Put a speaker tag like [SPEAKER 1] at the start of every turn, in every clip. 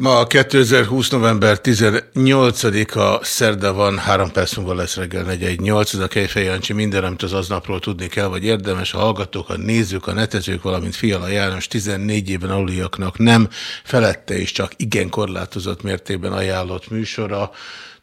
[SPEAKER 1] Ma 2020. november 18-a szerda van, három perc múlva lesz reggel 418, ez a Kejfej Jancsi, minden, amit az aznapról tudni kell, vagy érdemes, a hallgatók, a nézők, a netezők, valamint Fiala János 14 éven aluliaknak nem, felette és csak igen korlátozott mértékben ajánlott műsora.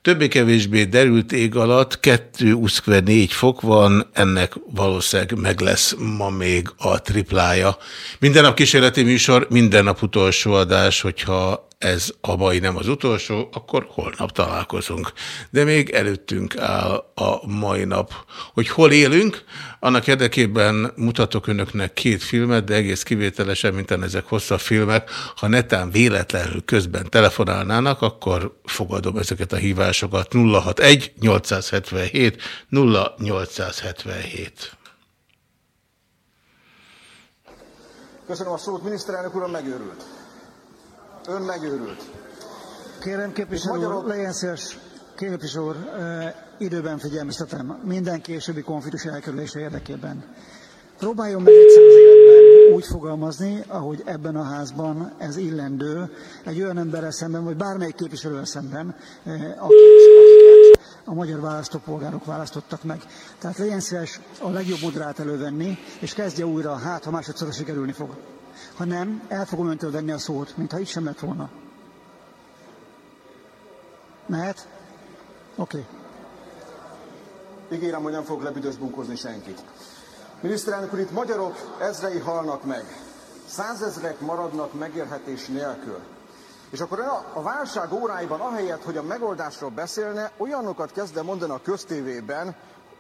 [SPEAKER 1] Többé-kevésbé derült ég alatt 2 4 fok van, ennek valószínűleg meg lesz ma még a triplája. Minden nap kísérleti műsor, minden nap utolsó adás, hogyha ez a mai nem az utolsó, akkor holnap találkozunk. De még előttünk áll a mai nap. Hogy hol élünk, annak érdekében mutatok önöknek két filmet, de egész kivételesen, mint ezek hosszabb filmek. Ha netán véletlenül közben telefonálnának, akkor fogadom ezeket a hívásokat 061 877 0877.
[SPEAKER 2] Köszönöm a szót, miniszterelnök uram megőrült. Ön megőrült.
[SPEAKER 3] Kérem képviselő úr,
[SPEAKER 2] Magyarok-
[SPEAKER 3] legyen szíves, képviselő úr, időben figyelmeztetem minden későbbi konfliktus elkerülése érdekében. Próbáljon meg egyszer az életben úgy fogalmazni, ahogy ebben a házban ez illendő, egy olyan emberrel szemben, vagy bármelyik képviselővel szemben, akik, akiket a magyar választópolgárok választottak meg. Tehát legyen szíves a legjobb modrát elővenni, és kezdje újra, hát ha másodszorra sikerülni fog. Ha nem, el fogom öntől venni a szót, mintha itt sem lett volna. Mehet? Oké. Okay.
[SPEAKER 2] Ígérem, hogy nem fog lebüdös bunkozni senkit. Miniszterelnök úr, itt magyarok ezrei halnak meg. Százezrek maradnak megélhetés nélkül. És akkor a, válság óráiban, ahelyett, hogy a megoldásról beszélne, olyanokat kezd mondani a köztévében,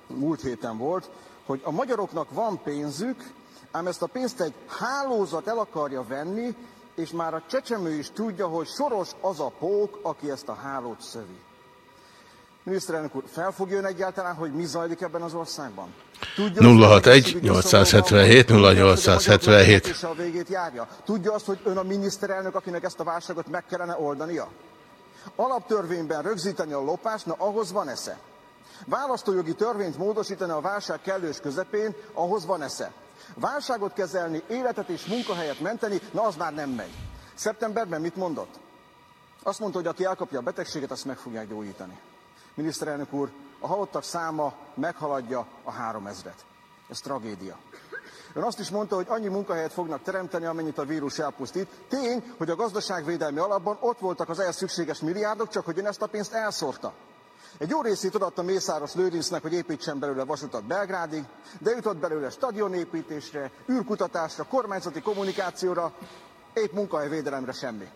[SPEAKER 2] múlt héten volt, hogy a magyaroknak van pénzük, ám ezt a pénzt egy hálózat el akarja venni, és már a csecsemő is tudja, hogy soros az a pók, aki ezt a hálót szövi. Miniszterelnök úr, felfogja ön egyáltalán, hogy mi zajlik ebben az országban? Tudja,
[SPEAKER 1] 061 877 0877.
[SPEAKER 2] És a végét járja. Tudja azt, hogy ön a miniszterelnök, akinek ezt a válságot meg kellene oldania? Alaptörvényben rögzíteni a lopást, na ahhoz van esze. Választójogi törvényt módosítani a válság kellős közepén, ahhoz van esze. Válságot kezelni, életet és munkahelyet menteni, na az már nem megy. Szeptemberben mit mondott? Azt mondta, hogy aki elkapja a betegséget, azt meg fogják gyógyítani. Miniszterelnök úr, a halottak száma meghaladja a három ezret. Ez tragédia. Ön azt is mondta, hogy annyi munkahelyet fognak teremteni, amennyit a vírus elpusztít. Tény, hogy a gazdaságvédelmi alapban ott voltak az ehhez szükséges milliárdok, csak hogy ön ezt a pénzt elszórta. Egy jó részét odaadta Mészáros Lőrincnek, hogy építsen belőle vasutat Belgrádig, de jutott belőle stadionépítésre, űrkutatásra, kormányzati kommunikációra, épp munkahelyvédelemre semmi.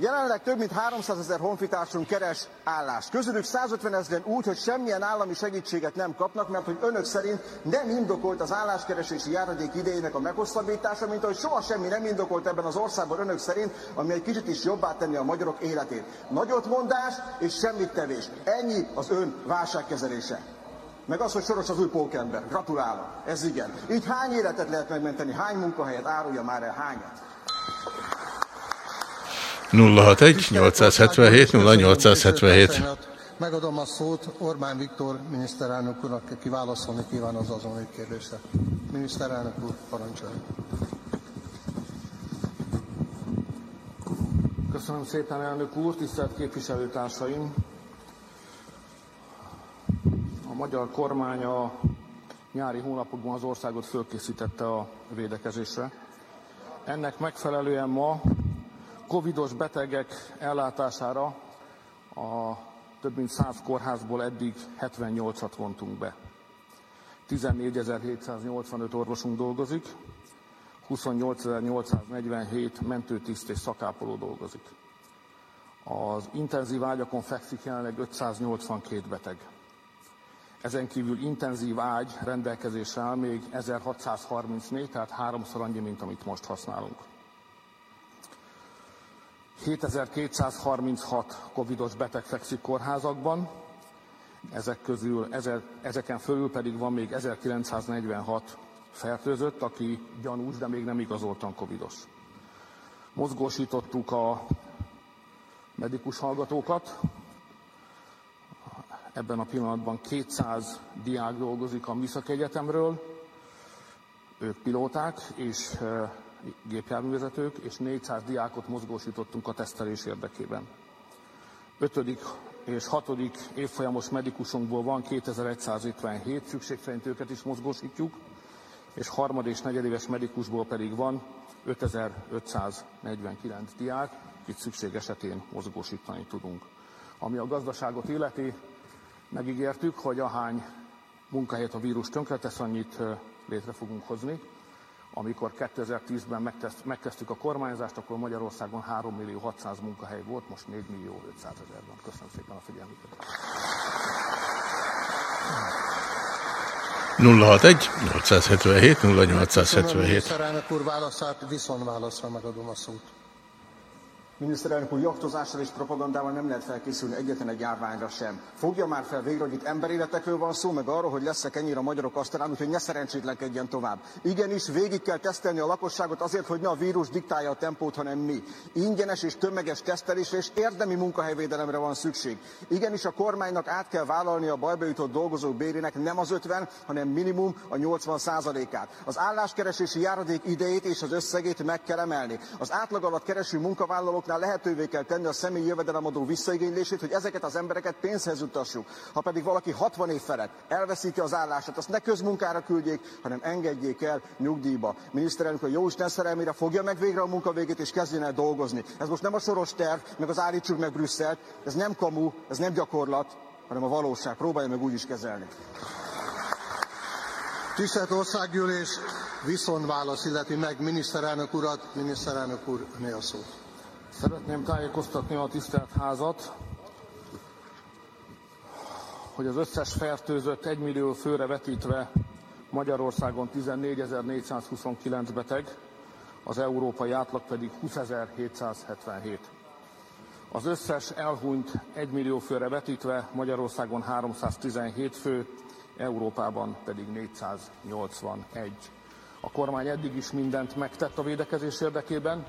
[SPEAKER 2] Jelenleg több mint 300 ezer honfitársunk keres állást. Közülük 150 ezeren úgy, hogy semmilyen állami segítséget nem kapnak, mert hogy önök szerint nem indokolt az álláskeresési járadék idejének a meghosszabbítása, mint ahogy soha semmi nem indokolt ebben az országban önök szerint, ami egy kicsit is jobbá tenni a magyarok életét. Nagyot mondás és semmit tevés. Ennyi az ön válságkezelése. Meg az, hogy soros az új pókember. Gratulálok. Ez igen. Így hány életet lehet megmenteni, hány munkahelyet árulja már el, hányat?
[SPEAKER 1] 061 877 0877.
[SPEAKER 4] Megadom a szót Orbán Viktor miniszterelnök úrnak, aki válaszolni kíván az azonnali kérdésre. Miniszterelnök úr, parancsoljon.
[SPEAKER 5] Köszönöm szépen, elnök úr, tisztelt képviselőtársaim! A magyar kormány a nyári hónapokban az országot fölkészítette a védekezésre. Ennek megfelelően ma covidos betegek ellátására a több mint 100 kórházból eddig 78-at vontunk be. 14.785 orvosunk dolgozik, 28.847 mentőtiszt és szakápoló dolgozik. Az intenzív ágyakon fekszik jelenleg 582 beteg. Ezen kívül intenzív ágy rendelkezésre áll még 1634, tehát háromszor annyi, mint amit most használunk. 7236 covidos beteg fekszik kórházakban, ezek közül, ezeken fölül pedig van még 1946 fertőzött, aki gyanús, de még nem igazoltan covidos. Mozgósítottuk a medikus hallgatókat, ebben a pillanatban 200 diák dolgozik a Műszaki Egyetemről, ők pilóták és gépjárművezetők, és 400 diákot mozgósítottunk a tesztelés érdekében. Ötödik és hatodik évfolyamos medikusunkból van 2157, szükség szerint őket is mozgósítjuk, és harmad és negyedéves medikusból pedig van 5549 diák, itt szükség esetén mozgósítani tudunk. Ami a gazdaságot illeti, megígértük, hogy ahány munkahelyet a vírus tönkretesz, annyit létre fogunk hozni. Amikor 2010-ben megkezdtük a kormányzást, akkor Magyarországon 3 millió 600 munkahely volt, most 4 millió 500 ezer van. Köszönöm szépen a figyelmüket.
[SPEAKER 1] 061 877 0877
[SPEAKER 4] Miniszterelnök úr válaszát viszonválaszra megadom a szót.
[SPEAKER 2] Miniszterelnök úr, jaktozással és propagandával nem lehet felkészülni egyetlen egy járványra sem. Fogja már fel végre, hogy itt emberéletekről van szó, meg arról, hogy lesz-e ennyire a magyarok asztalán, úgyhogy ne szerencsétlenkedjen tovább. Igenis, végig kell tesztelni a lakosságot azért, hogy ne a vírus diktálja a tempót, hanem mi. Ingyenes és tömeges tesztelésre és érdemi munkahelyvédelemre van szükség. Igenis, a kormánynak át kell vállalni a bajba jutott dolgozók bérének nem az 50, hanem minimum a 80 százalékát. Az álláskeresési járadék idejét és az összegét meg kell emelni. Az átlag alatt kereső munkavállalók cégeknél lehetővé kell tenni a személyi jövedelemadó visszaigénylését, hogy ezeket az embereket pénzhez jutassuk. Ha pedig valaki 60 év felett elveszíti az állását, azt ne közmunkára küldjék, hanem engedjék el nyugdíjba. Miniszterelnök, a Jóisten szerelmére fogja meg végre a munka végét és kezdjen el dolgozni. Ez most nem a soros terv, meg az állítsuk meg Brüsszelt, ez nem kamu, ez nem gyakorlat, hanem a valóság. Próbálja meg úgy is kezelni.
[SPEAKER 4] Tisztelt Országgyűlés, viszonválasz illeti meg miniszterelnök urat, miniszterelnök úr, mi a szót.
[SPEAKER 5] Szeretném tájékoztatni a tisztelt házat, hogy az összes fertőzött 1 millió főre vetítve Magyarországon 14.429 beteg, az európai átlag pedig 20.777. Az összes elhunyt 1 millió főre vetítve Magyarországon 317 fő, Európában pedig 481. A kormány eddig is mindent megtett a védekezés érdekében,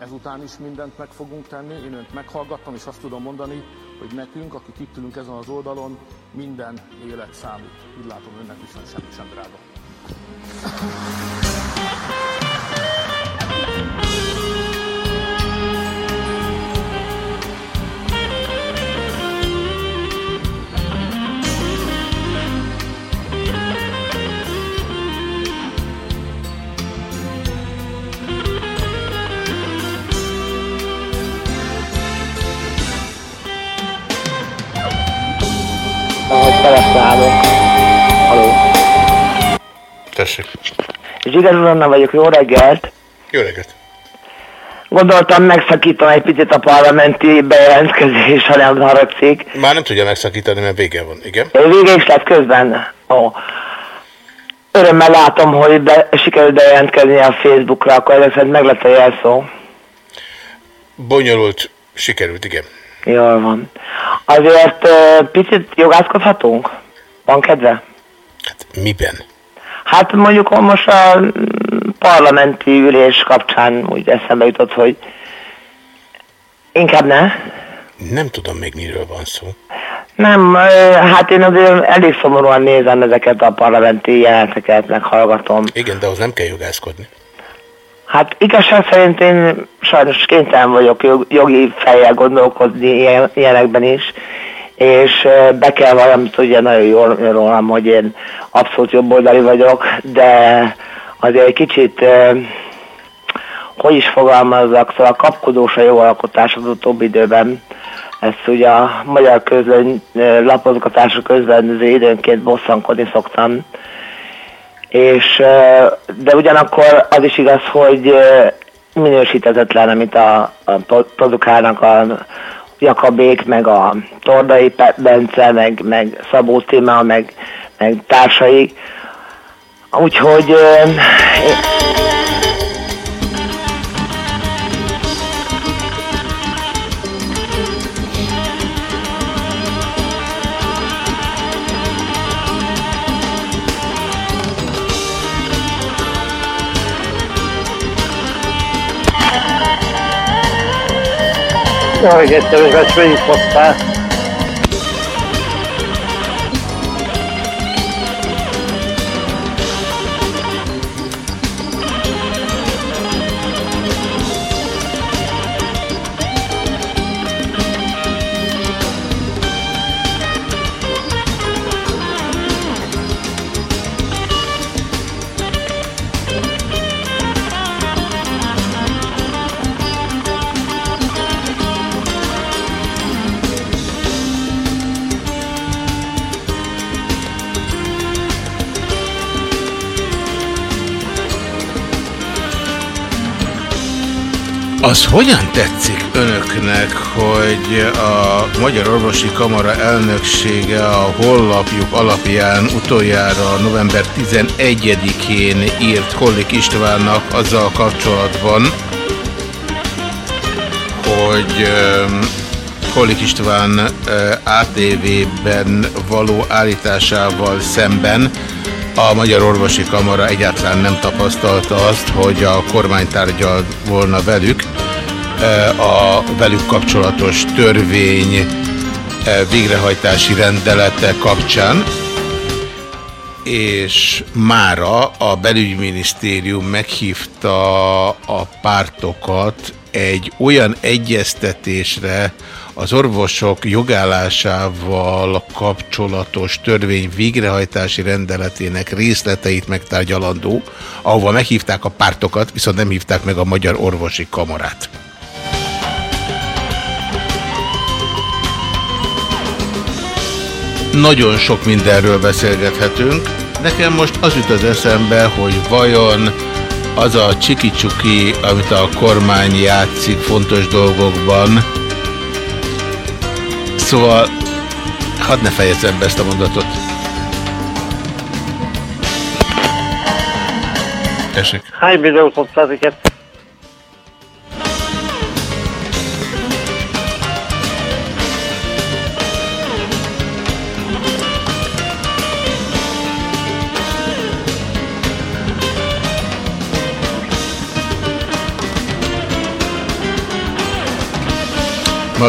[SPEAKER 5] Ezután is mindent meg fogunk tenni. Én önt meghallgattam, és azt tudom mondani, hogy nekünk, akik itt ülünk ezen az oldalon, minden élet számít. Úgy látom, önnek viszont semmi sem drága.
[SPEAKER 1] Tessék.
[SPEAKER 6] Zsiger Anna vagyok, jó reggelt.
[SPEAKER 1] Jó reggelt.
[SPEAKER 6] Gondoltam megszakítom egy picit a parlamenti bejelentkezés, ha nem haragszik.
[SPEAKER 1] Már nem tudja megszakítani, mert vége van, igen?
[SPEAKER 6] Vége is lett közben? Ó. Örömmel látom, hogy be, sikerült bejelentkezni a Facebookra, akkor ezek szerint meg lett a jelszó.
[SPEAKER 1] Bonyolult, sikerült, igen.
[SPEAKER 6] Jól van. Azért picit jogászkodhatunk? Van kedve?
[SPEAKER 1] Hát miben?
[SPEAKER 6] Hát mondjuk most a parlamenti ülés kapcsán úgy eszembe jutott, hogy inkább ne.
[SPEAKER 1] Nem tudom még miről van szó.
[SPEAKER 6] Nem, hát én azért elég szomorúan nézem ezeket a parlamenti jeleneteket, meghallgatom.
[SPEAKER 1] Igen, de az nem kell jogászkodni.
[SPEAKER 6] Hát igazság szerint én sajnos kénytelen vagyok jogi fejjel gondolkodni ilyen, ilyenekben is, és be kell valamit ugye nagyon jól rólam, hogy én abszolút jobboldali vagyok, de azért egy kicsit hogy is fogalmazzak, szóval kapkodós a jogalkotás az utóbbi időben. Ezt ugye a magyar közön lapozgatások közben időnként bosszankodni szoktam és, de ugyanakkor az is igaz, hogy minősítetetlen, amit a, a produkálnak a Jakabék, meg a Tordai Bence, meg, meg Szabó Tima, meg, meg társai. Úgyhogy
[SPEAKER 7] Jó reggelt, kedves főhívhattál.
[SPEAKER 1] Az hogyan tetszik önöknek, hogy a Magyar Orvosi Kamara elnöksége a hollapjuk alapján utoljára november 11-én írt Kollik Istvánnak azzal kapcsolatban, hogy Kollik István ATV-ben való állításával szemben a Magyar Orvosi Kamara egyáltalán nem tapasztalta azt, hogy a kormány tárgyal volna velük a velük kapcsolatos törvény végrehajtási rendelete kapcsán, és mára a belügyminisztérium meghívta a pártokat egy olyan egyeztetésre, az orvosok jogállásával kapcsolatos törvény végrehajtási rendeletének részleteit megtárgyalandó, ahova meghívták a pártokat, viszont nem hívták meg a Magyar Orvosi Kamarát. Nagyon sok mindenről beszélgethetünk. Nekem most az jut az eszembe, hogy vajon az a csiki-csuki, amit a kormány játszik fontos dolgokban, Szóval, hadd ne fejezzem be ezt a mondatot. Tessék.
[SPEAKER 7] Hány videót hoztál ezeket?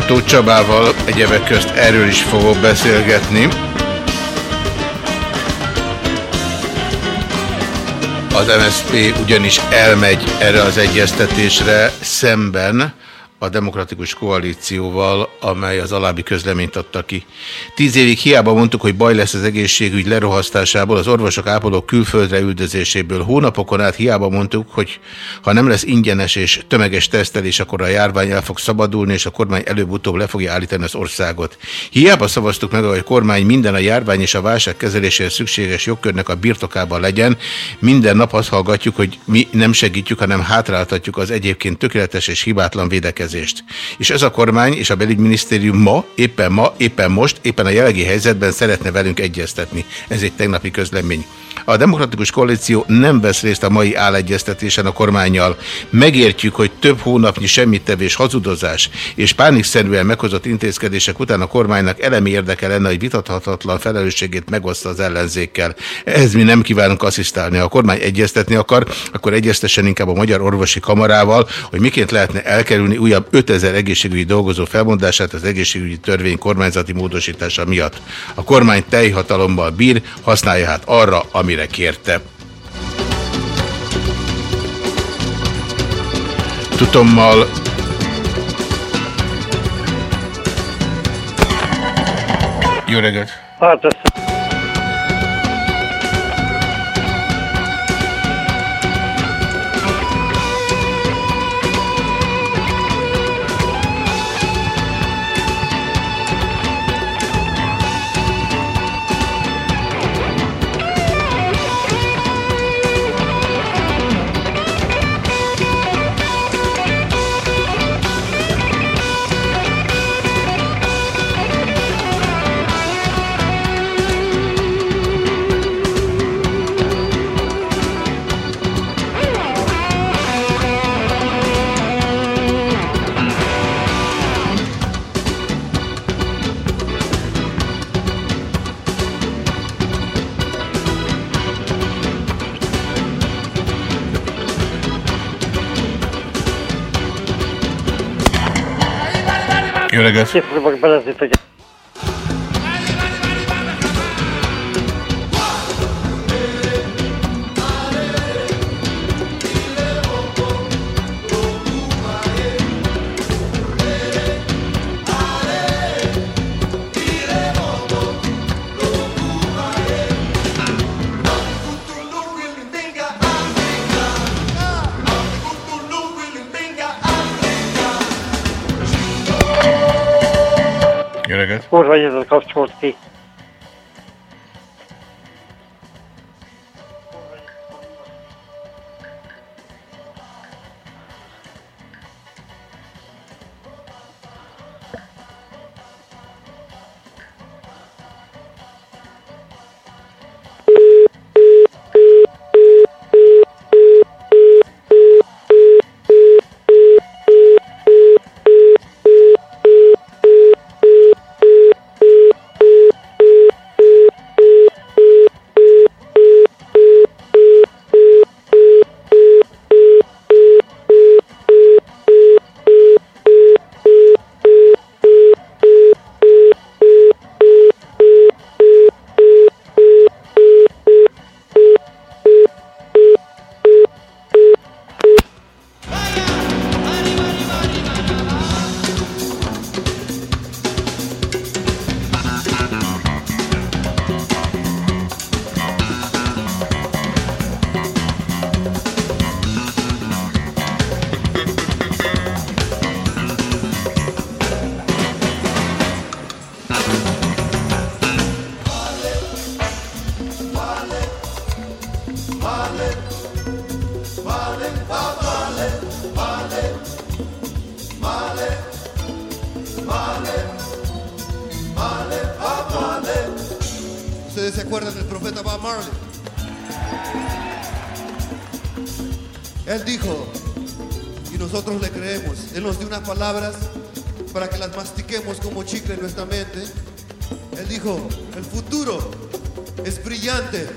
[SPEAKER 1] Mató Csabával egyebek közt erről is fogok beszélgetni. Az MSZP ugyanis elmegy erre az egyeztetésre szemben a demokratikus koalícióval, amely az alábbi közleményt adta ki. Tíz évig hiába mondtuk, hogy baj lesz az egészségügy lerohasztásából, az orvosok ápolók külföldre üldözéséből. Hónapokon át hiába mondtuk, hogy ha nem lesz ingyenes és tömeges tesztelés, akkor a járvány el fog szabadulni, és a kormány előbb-utóbb le fogja állítani az országot. Hiába szavaztuk meg, hogy a kormány minden a járvány és a válság kezeléséhez szükséges jogkörnek a birtokában legyen. Minden nap azt hallgatjuk, hogy mi nem segítjük, hanem hátráltatjuk az egyébként tökéletes és hibátlan védekezést védekezést. És ez a kormány és a belügyminisztérium ma, éppen ma, éppen most, éppen a jelenlegi helyzetben szeretne velünk egyeztetni. Ez egy tegnapi közlemény. A demokratikus koalíció nem vesz részt a mai állegyeztetésen a kormányjal. Megértjük, hogy több hónapnyi semmittevés, hazudozás és pánikszerűen meghozott intézkedések után a kormánynak elemi érdeke lenne, hogy vitathatatlan felelősségét megoszta az ellenzékkel. Ehhez mi nem kívánunk asszisztálni. Ha a kormány egyeztetni akar, akkor egyeztessen inkább a Magyar Orvosi Kamarával, hogy miként lehetne elkerülni újabb 5000 egészségügyi dolgozó felmondását az egészségügyi törvény kormányzati módosítása miatt. A kormány teljhatalommal bír, használja hát arra, amire kérte. Tudommal Jó reggelt!
[SPEAKER 7] Hát ezt
[SPEAKER 1] Jó reggelt!
[SPEAKER 7] Kipróbálok belezni, hogy
[SPEAKER 1] Jó reggelt!
[SPEAKER 7] kurva ezzel
[SPEAKER 8] palabras para que las mastiquemos como chicle en nuestra mente. Él dijo, el futuro es brillante,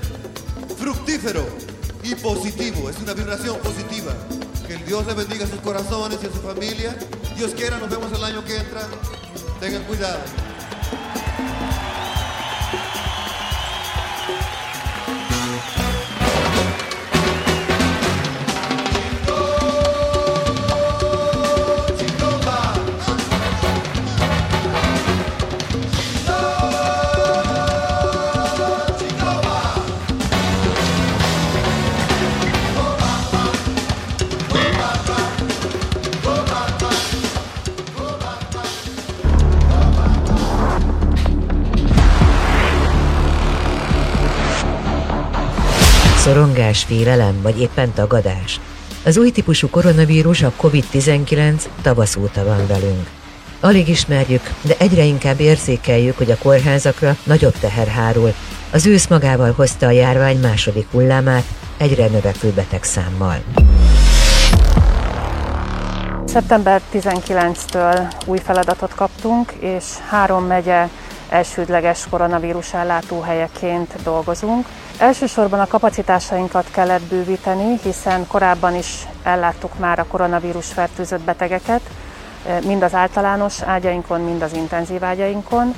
[SPEAKER 8] fructífero y positivo, es una vibración positiva. Que el Dios le bendiga sus corazones y a su familia. Dios quiera, nos vemos el año que entra. Tengan cuidado.
[SPEAKER 9] Szorongás, félelem vagy éppen tagadás. Az új típusú koronavírus, a COVID-19 tavasz óta van velünk. Alig ismerjük, de egyre inkább érzékeljük, hogy a kórházakra nagyobb teher hárul. Az ősz magával hozta a járvány második hullámát, egyre növekvő betegszámmal.
[SPEAKER 10] Szeptember 19-től új feladatot kaptunk, és három megye elsődleges koronavírus ellátóhelyeként dolgozunk. Elsősorban a kapacitásainkat kellett bővíteni, hiszen korábban is elláttuk már a koronavírus fertőzött betegeket, mind az általános ágyainkon, mind az intenzív ágyainkon,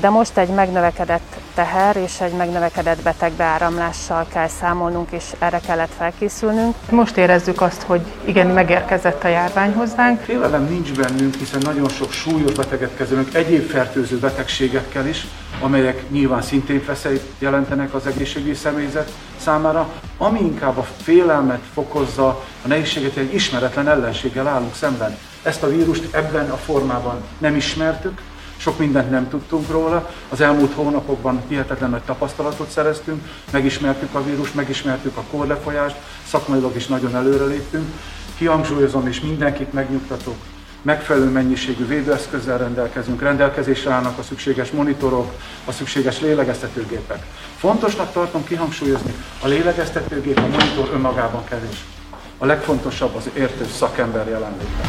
[SPEAKER 10] de most egy megnövekedett teher és egy megnövekedett betegbeáramlással kell számolnunk, és erre kellett felkészülnünk.
[SPEAKER 11] Most érezzük azt, hogy igen, megérkezett a járvány hozzánk.
[SPEAKER 12] Félelem nincs bennünk, hiszen nagyon sok súlyos beteget kezelünk, egyéb fertőző betegségekkel is, amelyek nyilván szintén feszélyt jelentenek az egészségügyi személyzet számára, ami inkább a félelmet fokozza, a nehézséget, egy ismeretlen ellenséggel állunk szemben. Ezt a vírust ebben a formában nem ismertük, sok mindent nem tudtunk róla. Az elmúlt hónapokban hihetetlen nagy tapasztalatot szereztünk, megismertük a vírust, megismertük a korlefolyást, szakmailag is nagyon előreléptünk. Kihangsúlyozom és mindenkit megnyugtatok, megfelelő mennyiségű védőeszközzel rendelkezünk, rendelkezésre állnak a szükséges monitorok, a szükséges lélegeztetőgépek. Fontosnak tartom kihangsúlyozni, a lélegeztetőgép, a monitor önmagában kevés. A legfontosabb az értő szakember jelenléte.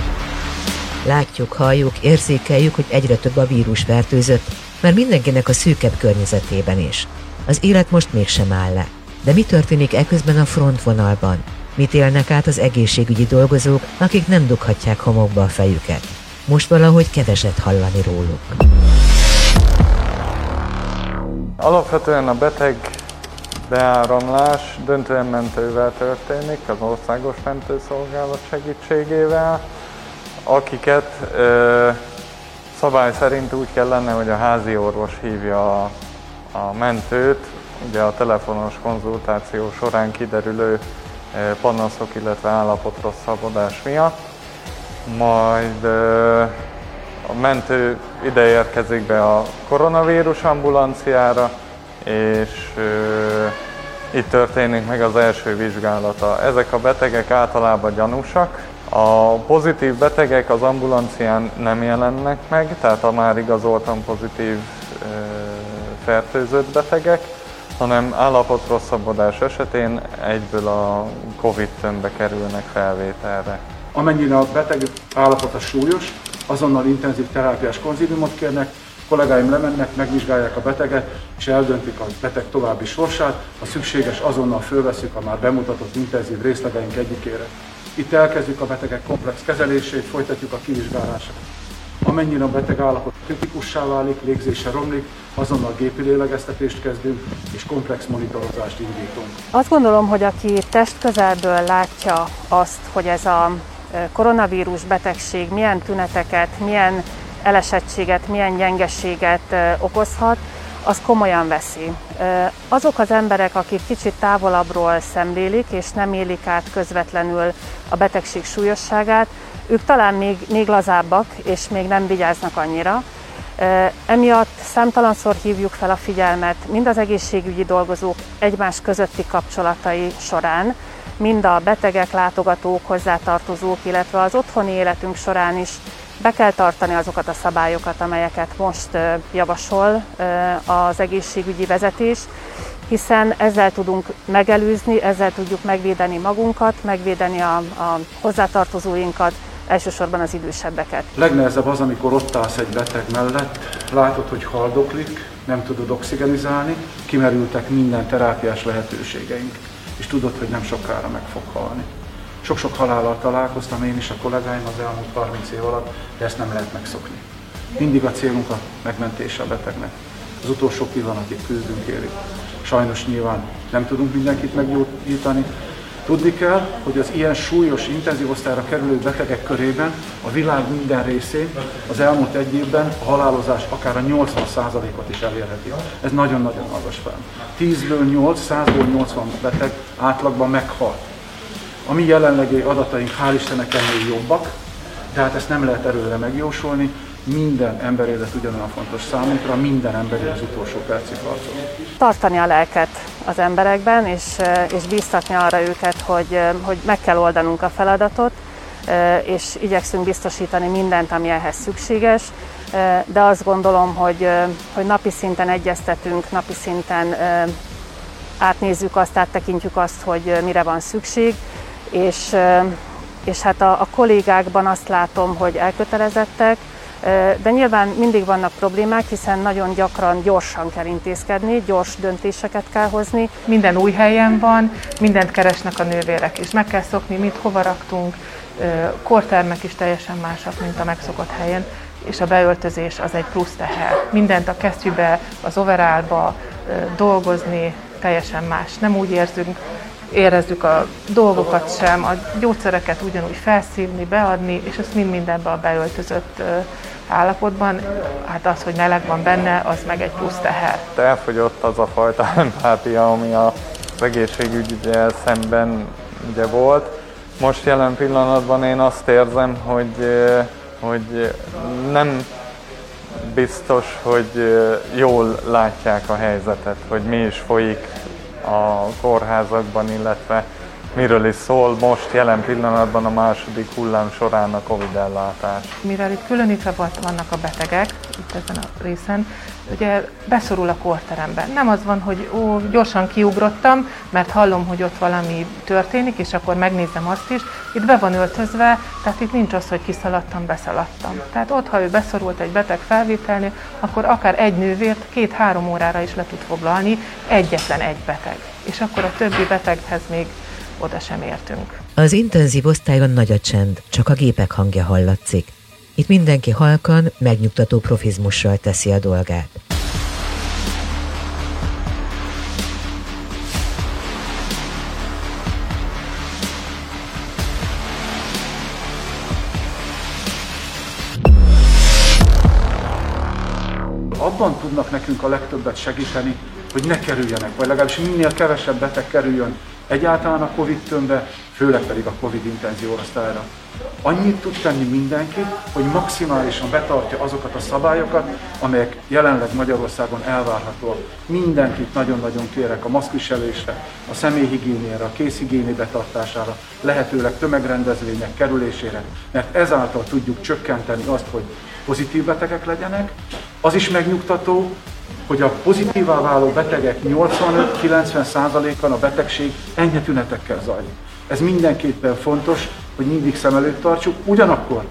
[SPEAKER 9] Látjuk, halljuk, érzékeljük, hogy egyre több a vírus fertőzött, mert mindenkinek a szűkebb környezetében is. Az élet most mégsem áll le. De mi történik eközben a frontvonalban? Mit élnek át az egészségügyi dolgozók, akik nem dughatják homokba a fejüket? most valahogy keveset hallani róluk.
[SPEAKER 13] Alapvetően a beteg beáramlás döntően mentővel történik, az országos mentőszolgálat segítségével, akiket ö, szabály szerint úgy kellene, hogy a házi orvos hívja a, a mentőt, ugye a telefonos konzultáció során kiderülő panaszok, illetve állapot rosszabbodás miatt. Majd a mentő ide érkezik be a koronavírus ambulanciára, és itt történik meg az első vizsgálata. Ezek a betegek általában gyanúsak. A pozitív betegek az ambulancián nem jelennek meg, tehát a már igazoltan pozitív fertőzött betegek, hanem állapot rosszabbodás esetén egyből a COVID tömbbe kerülnek felvételre.
[SPEAKER 12] Amennyire a beteg állapota súlyos, azonnal intenzív terápiás konziliumot kérnek, kollégáim lemennek, megvizsgálják a beteget, és eldöntik a beteg további sorsát, ha szükséges, azonnal fölveszük a már bemutatott intenzív részlegeink egyikére. Itt elkezdjük a betegek komplex kezelését, folytatjuk a kivizsgálását. Amennyire a beteg állapot kritikussá válik, légzése romlik, azonnal gépi lélegeztetést kezdünk, és komplex monitorozást indítunk.
[SPEAKER 10] Azt gondolom, hogy aki testközelből látja azt, hogy ez a koronavírus betegség milyen tüneteket, milyen elesettséget, milyen gyengeséget okozhat, az komolyan veszi. Azok az emberek, akik kicsit távolabbról szemlélik, és nem élik át közvetlenül a betegség súlyosságát, ők talán még, még lazábbak, és még nem vigyáznak annyira. Emiatt számtalanszor hívjuk fel a figyelmet mind az egészségügyi dolgozók egymás közötti kapcsolatai során, mind a betegek, látogatók, hozzátartozók, illetve az otthoni életünk során is be kell tartani azokat a szabályokat, amelyeket most javasol az egészségügyi vezetés, hiszen ezzel tudunk megelőzni, ezzel tudjuk megvédeni magunkat, megvédeni a, a hozzátartozóinkat, elsősorban az idősebbeket.
[SPEAKER 12] Legnehezebb az, amikor ott állsz egy beteg mellett, látod, hogy haldoklik, nem tudod oxigenizálni, kimerültek minden terápiás lehetőségeink, és tudod, hogy nem sokára meg fog halni. Sok-sok halállal találkoztam én is a kollégáim az elmúlt 30 év alatt, de ezt nem lehet megszokni. Mindig a célunk a megmentése a betegnek. Az utolsó pillanatig küzdünk élik. Sajnos nyilván nem tudunk mindenkit meggyógyítani. Tudni kell, hogy az ilyen súlyos, intenzív osztályra kerülő betegek körében a világ minden részén az elmúlt egy évben a halálozás akár a 80%-ot is elérheti. Ez nagyon-nagyon magas fel. 10-ből 8, 100-ból 80 beteg átlagban meghalt. A mi jelenlegi adataink hál' Istennek ennél jobbak, tehát ezt nem lehet előre megjósolni, minden ember élet ugyanolyan fontos számunkra, minden ember az utolsó percig harcol.
[SPEAKER 10] Tartani a lelket az emberekben, és, és bíztatni arra őket, hogy, hogy meg kell oldanunk a feladatot, és igyekszünk biztosítani mindent, ami ehhez szükséges, de azt gondolom, hogy, hogy napi szinten egyeztetünk, napi szinten átnézzük azt, áttekintjük azt, hogy mire van szükség, és, és hát a, a kollégákban azt látom, hogy elkötelezettek, de nyilván mindig vannak problémák, hiszen nagyon gyakran gyorsan kell intézkedni, gyors döntéseket kell hozni.
[SPEAKER 11] Minden új helyen van, mindent keresnek a nővérek, és meg kell szokni, mit hova raktunk, kortermek is teljesen másak, mint a megszokott helyen, és a beöltözés az egy plusz teher. Mindent a kesztyűbe, az overálba dolgozni teljesen más. Nem úgy érzünk, érezzük a dolgokat sem, a gyógyszereket ugyanúgy felszívni, beadni, és ezt mind mindenbe a beöltözött állapotban, hát az, hogy meleg van benne, az meg egy plusz teher.
[SPEAKER 13] Elfogyott az a fajta empátia, ami az egészségügyel szemben ugye volt. Most jelen pillanatban én azt érzem, hogy, hogy nem biztos, hogy jól látják a helyzetet, hogy mi is folyik a kórházakban, illetve miről is szól most jelen pillanatban a második hullám során a Covid ellátás.
[SPEAKER 11] Mivel itt különítve vannak a betegek, itt ezen a részen, ugye beszorul a kórterembe. Nem az van, hogy ó, gyorsan kiugrottam, mert hallom, hogy ott valami történik, és akkor megnézem azt is. Itt be van öltözve, tehát itt nincs az, hogy kiszaladtam, beszaladtam. Tehát ott, ha ő beszorult egy beteg felvételnél, akkor akár egy nővért két-három órára is le tud foglalni egyetlen egy beteg. És akkor a többi beteghez még oda sem értünk.
[SPEAKER 9] Az intenzív osztályon nagy a csend, csak a gépek hangja hallatszik. Itt mindenki halkan, megnyugtató profizmussal teszi a dolgát.
[SPEAKER 12] abban tudnak nekünk a legtöbbet segíteni, hogy ne kerüljenek, vagy legalábbis minél kevesebb beteg kerüljön egyáltalán a Covid tömbbe, főleg pedig a Covid intenzió osztályra. Annyit tud tenni mindenki, hogy maximálisan betartja azokat a szabályokat, amelyek jelenleg Magyarországon elvárhatóak. Mindenkit nagyon-nagyon kérek a maszkviselésre, a személyhigiéniára, a készhigiéni betartására, lehetőleg tömegrendezvények kerülésére, mert ezáltal tudjuk csökkenteni azt, hogy pozitív betegek legyenek. Az is megnyugtató, hogy a pozitívá váló betegek 85-90%-an a betegség enyhe tünetekkel zajlik. Ez mindenképpen fontos, hogy mindig szem előtt tartsuk, ugyanakkor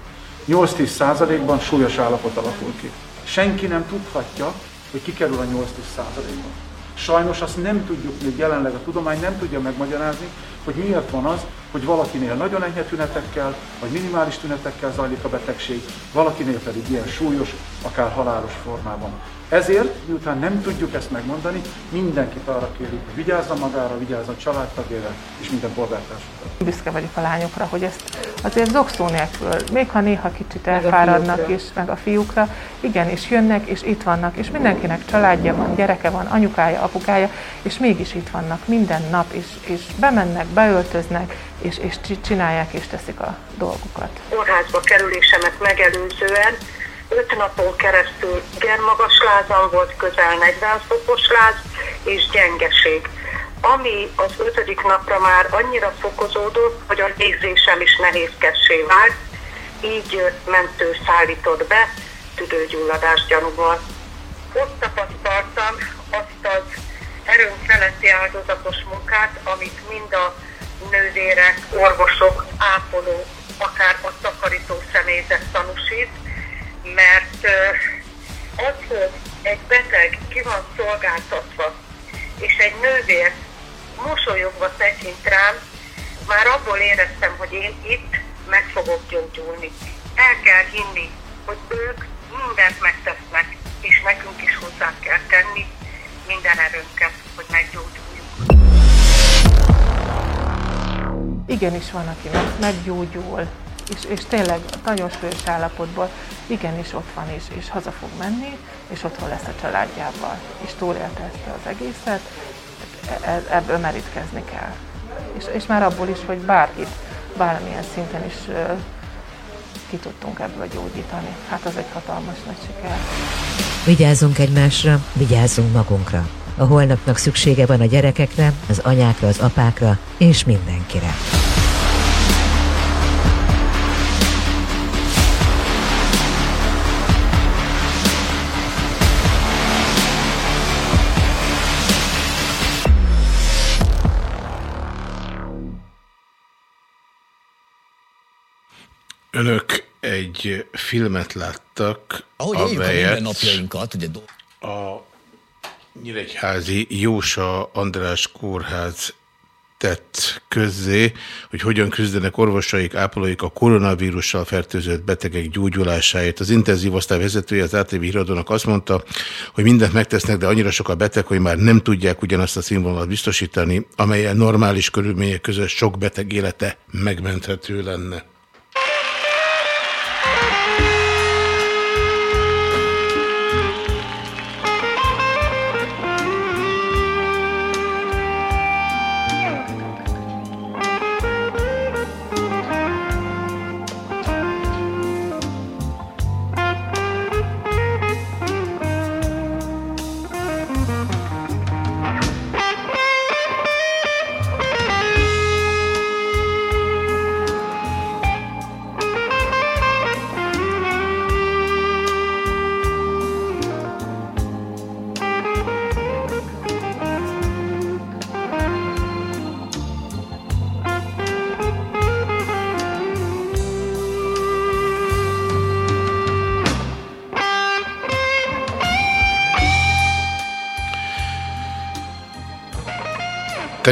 [SPEAKER 12] 8-10%-ban súlyos állapot alakul ki. Senki nem tudhatja, hogy kikerül a 8-10%-ban. Sajnos azt nem tudjuk még jelenleg, a tudomány nem tudja megmagyarázni, hogy miért van az, hogy valakinél nagyon enyhe tünetekkel, vagy minimális tünetekkel zajlik a betegség, valakinél pedig ilyen súlyos, akár halálos formában. Ezért, miután nem tudjuk ezt megmondani, mindenkit arra kérjük, hogy vigyázzon magára, vigyázzon családtagjára és minden polgártársunkra.
[SPEAKER 11] Büszke vagyok a lányokra, hogy ezt azért zokszó nélkül, még ha néha kicsit elfáradnak is, meg a fiúkra, igenis jönnek, és itt vannak, és mindenkinek családja van, gyereke van, anyukája, apukája, és mégis itt vannak minden nap, és, és bemennek, beöltöznek, és, és csinálják és teszik a dolgukat.
[SPEAKER 14] Kórházba kerülésemet megelőzően öt napon keresztül igen lázam volt, közel 40 fokos láz és gyengeség. Ami az ötödik napra már annyira fokozódott, hogy a légzésem is nehézkessé vált, így mentő szállított be tüdőgyulladás gyanúval. Ott tapasztaltam azt az erőn feletti áldozatos munkát, amit mind a nővérek, orvosok, ápolók, akár a takarító személyzet tanúsít, mert az, hogy egy beteg ki van szolgáltatva, és egy nővér mosolyogva tekint rám, már abból éreztem, hogy én itt meg fogok gyógyulni. El kell hinni, hogy ők mindent megtesznek, és nekünk is hozzá kell tenni minden erőnket, hogy meggyógyuljunk.
[SPEAKER 11] Igenis van, aki meggyógyul, és, és tényleg nagyon súlyos állapotból igenis ott van, és, és haza fog menni, és otthon lesz a családjával, és túlélte ezt az egészet, e, ebből merítkezni kell. És, és már abból is, hogy bárkit, bármilyen szinten is ki tudtunk ebből gyógyítani. Hát az egy hatalmas nagy siker.
[SPEAKER 9] Vigyázzunk egymásra, vigyázzunk magunkra. A holnapnak szüksége van a gyerekekre, az anyákra, az apákra és mindenkire.
[SPEAKER 1] Önök egy filmet láttak,
[SPEAKER 15] Ahogy
[SPEAKER 1] amelyet
[SPEAKER 15] napjainkat, ugye
[SPEAKER 1] a Nyíregyházi Jósa András Kórház tett közzé, hogy hogyan küzdenek orvosaik, ápolóik a koronavírussal fertőzött betegek gyógyulásáért. Az intenzív osztály vezetője az ATV híradónak azt mondta, hogy mindent megtesznek, de annyira sok a beteg, hogy már nem tudják ugyanazt a színvonalat biztosítani, amelyen normális körülmények között sok beteg élete megmenthető lenne.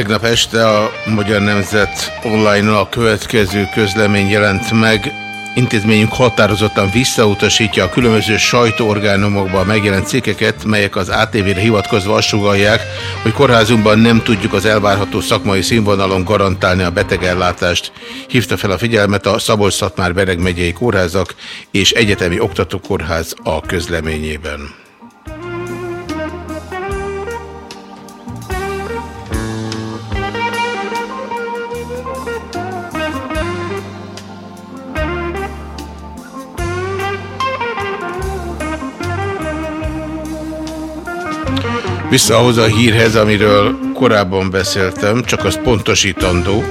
[SPEAKER 1] Tegnap este a Magyar Nemzet online a következő közlemény jelent meg. Intézményünk határozottan visszautasítja a különböző sajtóorgánumokban megjelent cikkeket, melyek az ATV-re hivatkozva azt hogy kórházunkban nem tudjuk az elvárható szakmai színvonalon garantálni a betegellátást. Hívta fel a figyelmet a Szabolcs-Szatmár-Bereg megyei kórházak és Egyetemi Oktatókórház a közleményében. Vissza ahhoz a hírhez, amiről korábban beszéltem, csak az pontosítandó.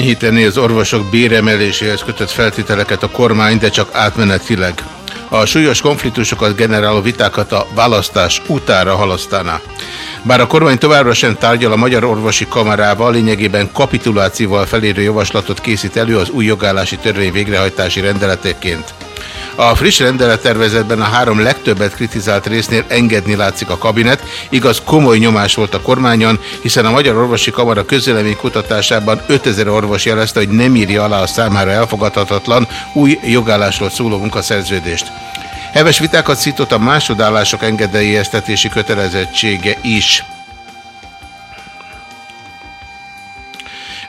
[SPEAKER 1] Enyhíteni az orvosok béremeléséhez kötött feltételeket a kormány, de csak átmenetileg. A súlyos konfliktusokat generáló vitákat a választás utára halasztaná. Bár a kormány továbbra sem tárgyal a Magyar Orvosi Kamarával, lényegében kapitulációval felérő javaslatot készít elő az új jogállási törvény végrehajtási rendeleteként. A friss rendelettervezetben a három legtöbbet kritizált résznél engedni látszik a kabinet, igaz komoly nyomás volt a kormányon, hiszen a Magyar Orvosi Kamara közélemény kutatásában 5000 orvos jelezte, hogy nem írja alá a számára elfogadhatatlan új jogállásról szóló munkaszerződést. Heves vitákat szított a másodállások engedélyeztetési kötelezettsége is.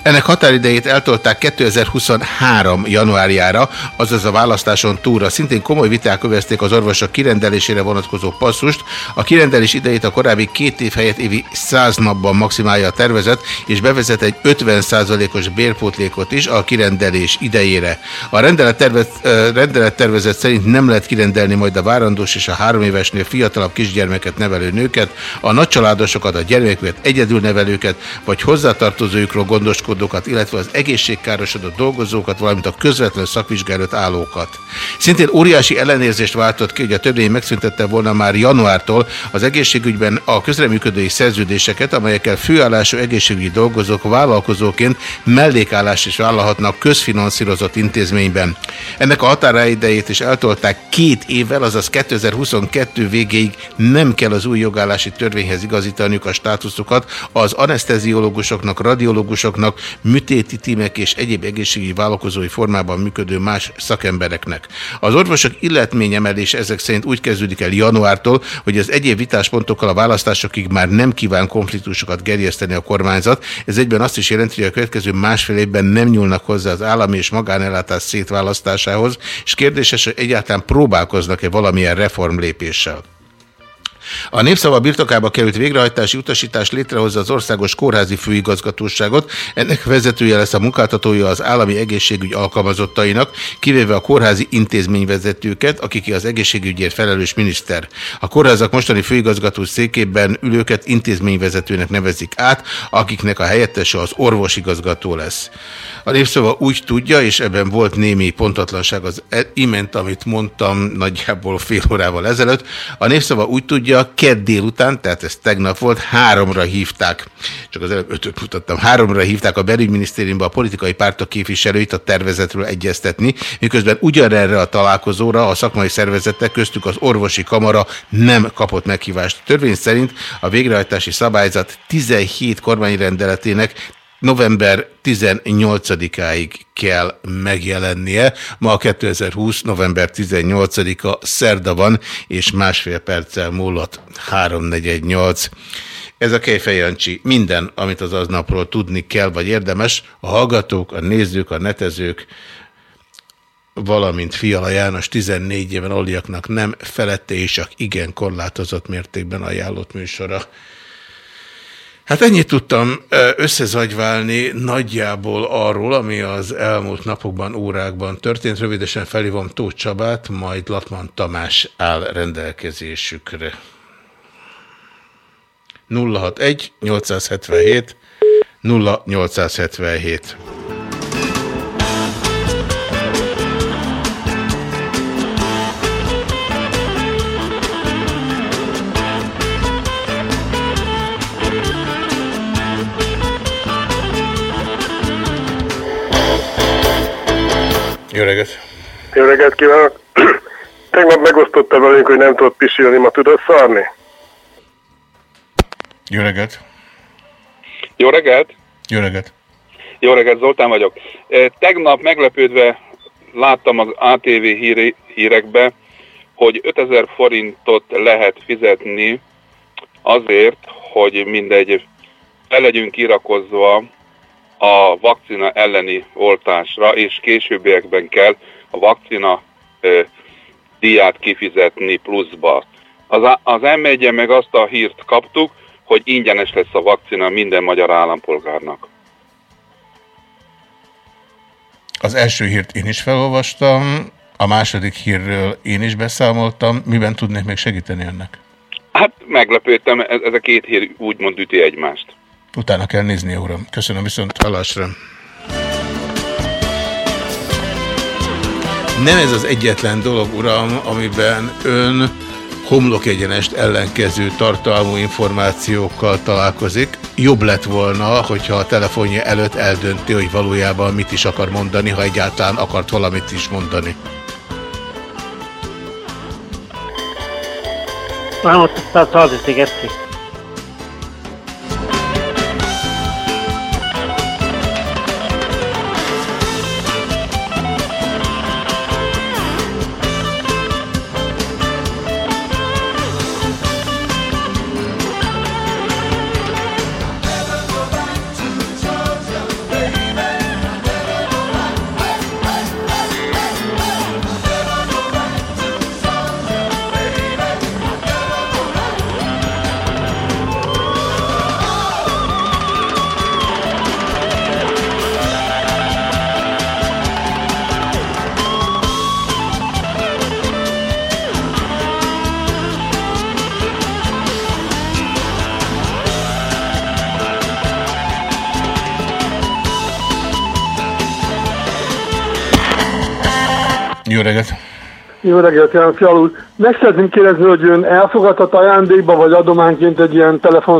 [SPEAKER 1] Ennek határidejét eltolták 2023. januárjára, azaz a választáson túlra. Szintén komoly viták kövezték az orvosok kirendelésére vonatkozó passzust. A kirendelés idejét a korábbi két év helyett évi 100 napban maximálja a tervezet, és bevezet egy 50%-os bérpótlékot is a kirendelés idejére. A rendelettervezet szerint nem lehet kirendelni majd a várandós és a három évesnél fiatalabb kisgyermeket nevelő nőket, a nagycsaládosokat, a gyermeküket, egyedülnevelőket, vagy hozzátartozóikról gondoskodó gazdálkodókat, illetve az egészségkárosodott dolgozókat, valamint a közvetlen szakvizsgálót állókat. Szintén óriási ellenérzést váltott ki, hogy a törvény megszüntette volna már januártól az egészségügyben a közreműködői szerződéseket, amelyekkel főállású egészségügyi dolgozók vállalkozóként mellékállást is vállalhatnak közfinanszírozott intézményben. Ennek a határaidejét is eltolták két évvel, azaz 2022 végéig nem kell az új jogállási törvényhez igazítaniuk a státuszokat az anesteziológusoknak, radiológusoknak, műtéti tímek és egyéb egészségügyi vállalkozói formában működő más szakembereknek. Az orvosok illetményemelése ezek szerint úgy kezdődik el januártól, hogy az egyéb vitáspontokkal a választásokig már nem kíván konfliktusokat gerjeszteni a kormányzat. Ez egyben azt is jelenti, hogy a következő másfél évben nem nyúlnak hozzá az állami és magánellátás szétválasztásához, és kérdéses, hogy egyáltalán próbálkoznak-e valamilyen reformlépéssel. A népszava birtokába került végrehajtási utasítás létrehozza az Országos Kórházi Főigazgatóságot. Ennek vezetője lesz a munkáltatója az állami egészségügy alkalmazottainak, kivéve a kórházi intézményvezetőket, akik az egészségügyért felelős miniszter. A kórházak mostani főigazgató székében ülőket intézményvezetőnek nevezik át, akiknek a helyettese az orvosigazgató lesz. A népszava úgy tudja, és ebben volt némi pontatlanság az e- imént, amit mondtam nagyjából fél órával ezelőtt, a népszava úgy tudja, kedd délután, tehát ez tegnap volt, háromra hívták, csak az előbb ötöt mutattam, háromra hívták a belügyminisztériumban a politikai pártok képviselőit a tervezetről egyeztetni, miközben ugyanerre a találkozóra a szakmai szervezetek köztük az orvosi kamara nem kapott meghívást. Törvény szerint a végrehajtási szabályzat 17 kormányrendeletének november 18-áig kell megjelennie. Ma a 2020. november 18-a szerda van, és másfél perccel múlott 348. Ez a Kejfej Jancsi. Minden, amit az aznapról tudni kell, vagy érdemes, a hallgatók, a nézők, a netezők, valamint Fiala János 14 éven aljaknak nem felette és csak igen korlátozott mértékben ajánlott műsora. Hát ennyit tudtam összezagyválni nagyjából arról, ami az elmúlt napokban, órákban történt. Rövidesen felhívom Tóth Csabát, majd Latman Tamás áll rendelkezésükre. 061 877 0877 Jó reggelt!
[SPEAKER 15] Jó reggelt kívánok! Tegnap megosztotta velünk, hogy nem tudott pisilni, ma tudod szarni?
[SPEAKER 1] Jó reggelt!
[SPEAKER 16] Jó reggelt!
[SPEAKER 1] Jó reggelt!
[SPEAKER 16] Jó reggelt, Zoltán vagyok. Tegnap meglepődve láttam az ATV híre, hírekbe, hogy 5000 forintot lehet fizetni azért, hogy mindegy, el legyünk irakozva a vakcina elleni oltásra, és későbbiekben kell a vakcina ö, díját kifizetni pluszba. Az, az m meg azt a hírt kaptuk, hogy ingyenes lesz a vakcina minden magyar állampolgárnak.
[SPEAKER 1] Az első hírt én is felolvastam, a második hírről én is beszámoltam. Miben tudnék még segíteni ennek?
[SPEAKER 16] Hát meglepődtem, ez, ez a két hír úgymond üti egymást.
[SPEAKER 1] Utána kell nézni, uram. Köszönöm viszont hallásra. Nem ez az egyetlen dolog, uram, amiben ön homlokegyenest ellenkező tartalmú információkkal találkozik. Jobb lett volna, hogyha a telefonja előtt eldönti, hogy valójában mit is akar mondani, ha egyáltalán akart valamit is mondani.
[SPEAKER 7] Vamos a estar
[SPEAKER 1] Jó reggelt!
[SPEAKER 15] Jó reggelt, Ján Fiala úr. Meg szeretném kérdezni, hogy ön elfogadhat ajándékba vagy adományként egy ilyen telefon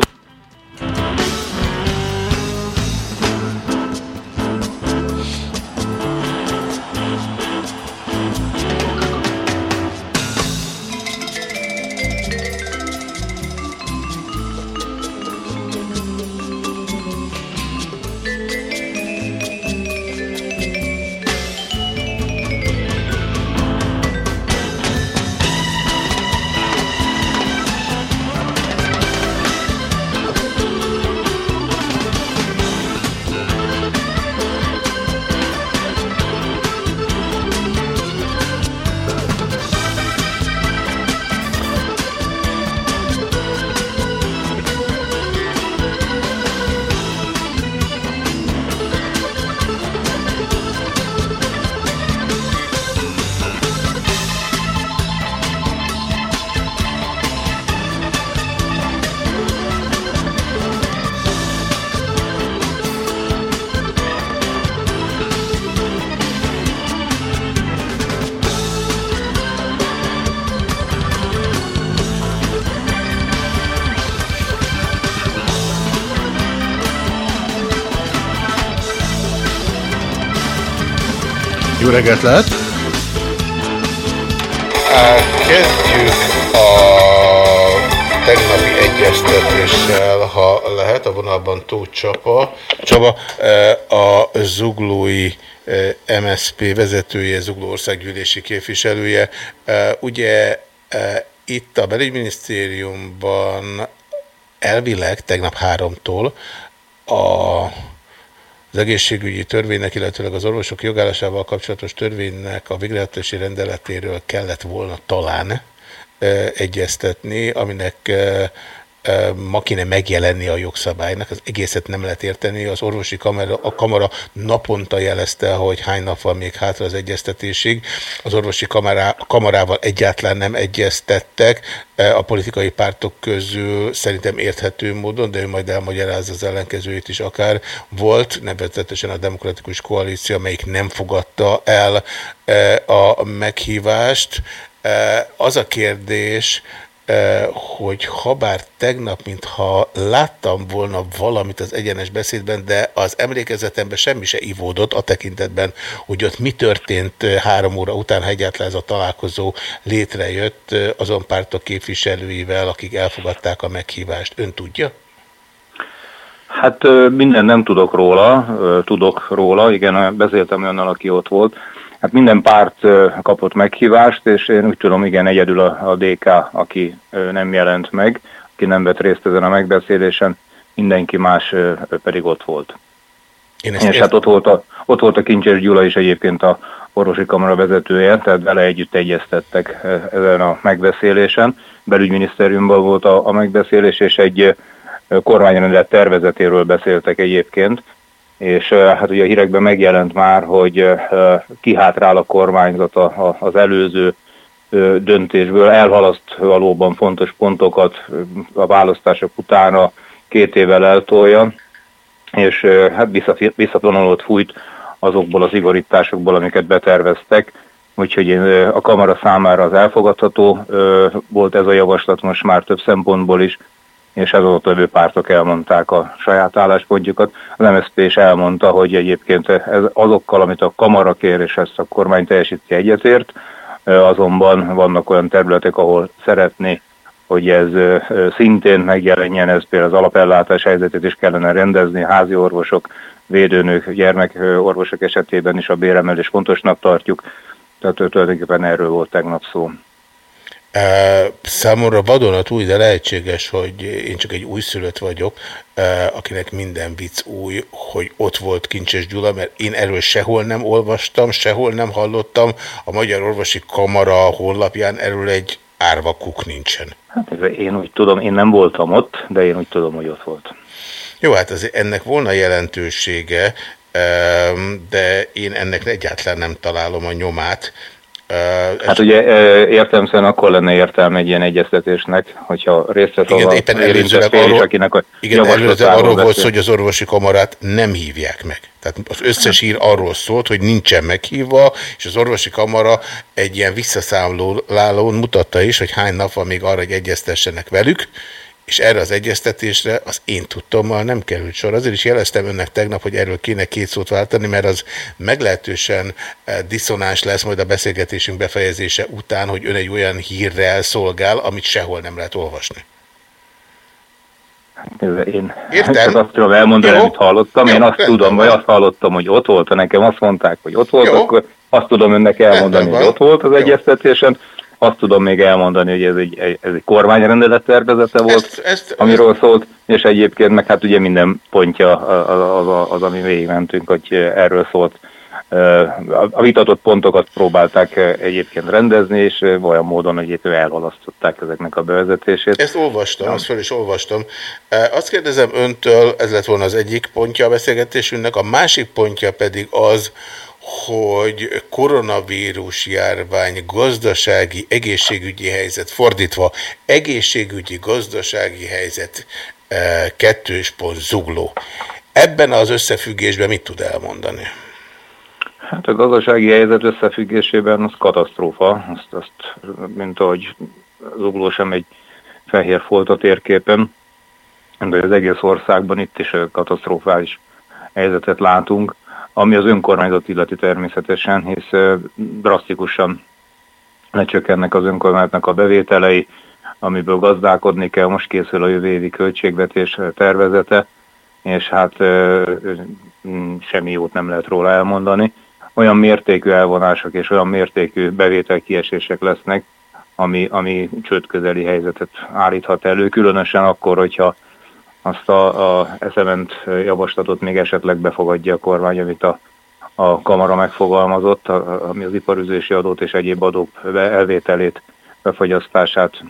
[SPEAKER 1] reggelt lehet! Kezdjük a tegnapi egyeztetést. megjegyzéssel, ha lehet, a vonalban Tóth Csapa. Csaba, a zuglói MSP vezetője, Zugló országgyűlési képviselője. Ugye itt a belügyminisztériumban elvileg tegnap háromtól a az egészségügyi törvénynek, illetőleg az orvosok jogállásával kapcsolatos törvénynek a végrehajtási rendeletéről kellett volna talán egyeztetni, aminek ma kéne megjelenni a jogszabálynak, az egészet nem lehet érteni. Az orvosi kamera, a kamera naponta jelezte, hogy hány nap van még hátra az egyeztetésig. Az orvosi kamerá, kamarával egyáltalán nem egyeztettek. A politikai pártok közül szerintem érthető módon, de ő majd elmagyaráz az ellenkezőjét is akár. Volt nevezetesen a Demokratikus Koalíció, amelyik nem fogadta el a meghívást. Az a kérdés, hogy habár tegnap, mintha láttam volna valamit az egyenes beszédben, de az emlékezetemben semmi se ivódott a tekintetben, hogy ott mi történt három óra után, ha egyáltalán ez a találkozó létrejött azon pártok képviselőivel, akik elfogadták a meghívást. Ön tudja?
[SPEAKER 17] Hát minden nem tudok róla, tudok róla, igen, beszéltem olyannal, aki ott volt. Hát minden párt kapott meghívást, és én úgy tudom, igen, egyedül a, a DK, aki nem jelent meg, aki nem vett részt ezen a megbeszélésen, mindenki más pedig ott volt. Én és hát ott volt, a, ott volt a Kincses Gyula is egyébként a orvosi kamara vezetője, tehát vele együtt egyeztettek ezen a megbeszélésen. Belügyminisztériumban volt a, a megbeszélés, és egy kormányrendelet tervezetéről beszéltek egyébként, és hát ugye a hírekben megjelent már, hogy kihátrál a kormányzat az előző döntésből, elhalaszt valóban fontos pontokat a választások utána két évvel eltolja, és hát visszavonulót fújt azokból az igorításokból, amiket beterveztek, úgyhogy a kamara számára az elfogadható volt ez a javaslat most már több szempontból is, és ez ott levő pártok elmondták a saját álláspontjukat. Az MSZP is elmondta, hogy egyébként ez azokkal, amit a kamara kér, és ezt a kormány teljesíti egyetért, azonban vannak olyan területek, ahol szeretné, hogy ez szintén megjelenjen, ez például az alapellátás helyzetét is kellene rendezni, házi orvosok, védőnők, gyermekorvosok esetében is a béremelés fontosnak tartjuk, tehát tulajdonképpen erről volt tegnap szó.
[SPEAKER 1] Számomra vadonatúj, de lehetséges, hogy én csak egy újszülött vagyok, akinek minden vicc új, hogy ott volt Kincses Gyula, mert én erről sehol nem olvastam, sehol nem hallottam. A Magyar Orvosi Kamara honlapján erről egy árva kuk nincsen.
[SPEAKER 17] Hát én úgy tudom, én nem voltam ott, de én úgy tudom, hogy ott volt.
[SPEAKER 1] Jó, hát azért ennek volna jelentősége, de én ennek egyáltalán nem találom a nyomát.
[SPEAKER 17] Hát ugye értelmszerűen akkor lenne értelme egy ilyen egyeztetésnek, hogyha részt vesz
[SPEAKER 1] igen, éppen érintett fél is, akinek a igen, arról volt szó, hogy az orvosi kamarát nem hívják meg. Tehát az összes hír arról szólt, hogy nincsen meghívva, és az orvosi kamara egy ilyen visszaszámlálón mutatta is, hogy hány nap van még arra, hogy egyeztessenek velük, és erre az egyeztetésre az én tudtommal nem került sor. Azért is jeleztem önnek tegnap, hogy erről kéne két szót váltani, mert az meglehetősen eh, diszonás lesz majd a beszélgetésünk befejezése után, hogy ön egy olyan hírrel szolgál, amit sehol nem lehet olvasni.
[SPEAKER 17] Én Értem. csak azt tudom elmondani, Jó. amit hallottam. Jó, Én azt rendben, tudom, vagy azt hallottam, hogy ott volt, ha nekem azt mondták, hogy ott volt, Jó. akkor azt tudom önnek elmondani, hogy ott volt az Jó. egyeztetésen, azt tudom még elmondani, hogy ez egy, ez egy kormányrendelet tervezete volt, ezt, ezt, amiről szólt, és egyébként meg hát ugye minden pontja az, az, az ami végigmentünk, hogy erről szólt. A vitatott pontokat próbálták egyébként rendezni, és olyan módon, itt elhalasztották ezeknek a bevezetését.
[SPEAKER 1] Ezt olvastam, ja. azt fel is olvastam. Azt kérdezem öntől, ez lett volna az egyik pontja a beszélgetésünknek, a másik pontja pedig az, hogy koronavírus járvány, gazdasági, egészségügyi helyzet, fordítva, egészségügyi, gazdasági helyzet e, kettős pont zugló. Ebben az összefüggésben mit tud elmondani?
[SPEAKER 17] Hát a gazdasági helyzet összefüggésében az katasztrófa, azt, azt mint ahogy zugló sem egy fehér folt a térképen, de az egész országban itt is katasztrofális helyzetet látunk ami az önkormányzat illeti természetesen, hisz drasztikusan lecsökkennek az önkormányzatnak a bevételei, amiből gazdálkodni kell. Most készül a jövő évi költségvetés tervezete, és hát semmi jót nem lehet róla elmondani. Olyan mértékű elvonások és olyan mértékű bevételkiesések lesznek, ami, ami csődközeli helyzetet állíthat elő, különösen akkor, hogyha azt a, a eszement javaslatot még esetleg befogadja a kormány, amit a, a kamara megfogalmazott, a, ami az iparüzési adót és egyéb adók elvételét, befogyasztását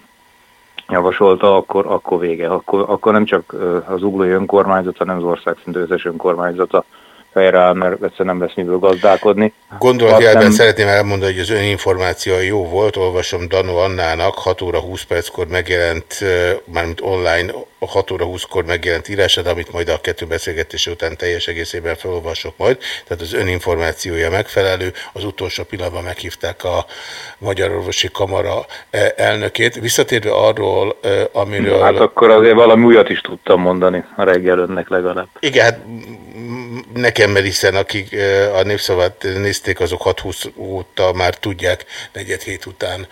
[SPEAKER 17] javasolta, akkor, akkor vége. Akkor, akkor nem csak az uglói önkormányzat, hanem az ország szintű összes önkormányzata fejreáll, mert egyszerűen nem lesz miből gazdálkodni.
[SPEAKER 1] Gondolatjelben nem... szeretném elmondani, hogy az ön információ jó volt, olvasom Dano Annának 6 óra 20 perckor megjelent, mármint online 6 óra 20-kor megjelent írását, amit majd a kettő beszélgetés után teljes egészében felolvasok majd, tehát az ön információja megfelelő, az utolsó pillanatban meghívták a Magyar Orvosi Kamara elnökét. Visszatérve arról, amiről...
[SPEAKER 17] Hát akkor azért valami újat is tudtam mondani a reggel önnek legalább.
[SPEAKER 1] Igen, hát nekem, mert hiszen akik a népszavát nézték, azok 6-20 óta már tudják, negyed hét után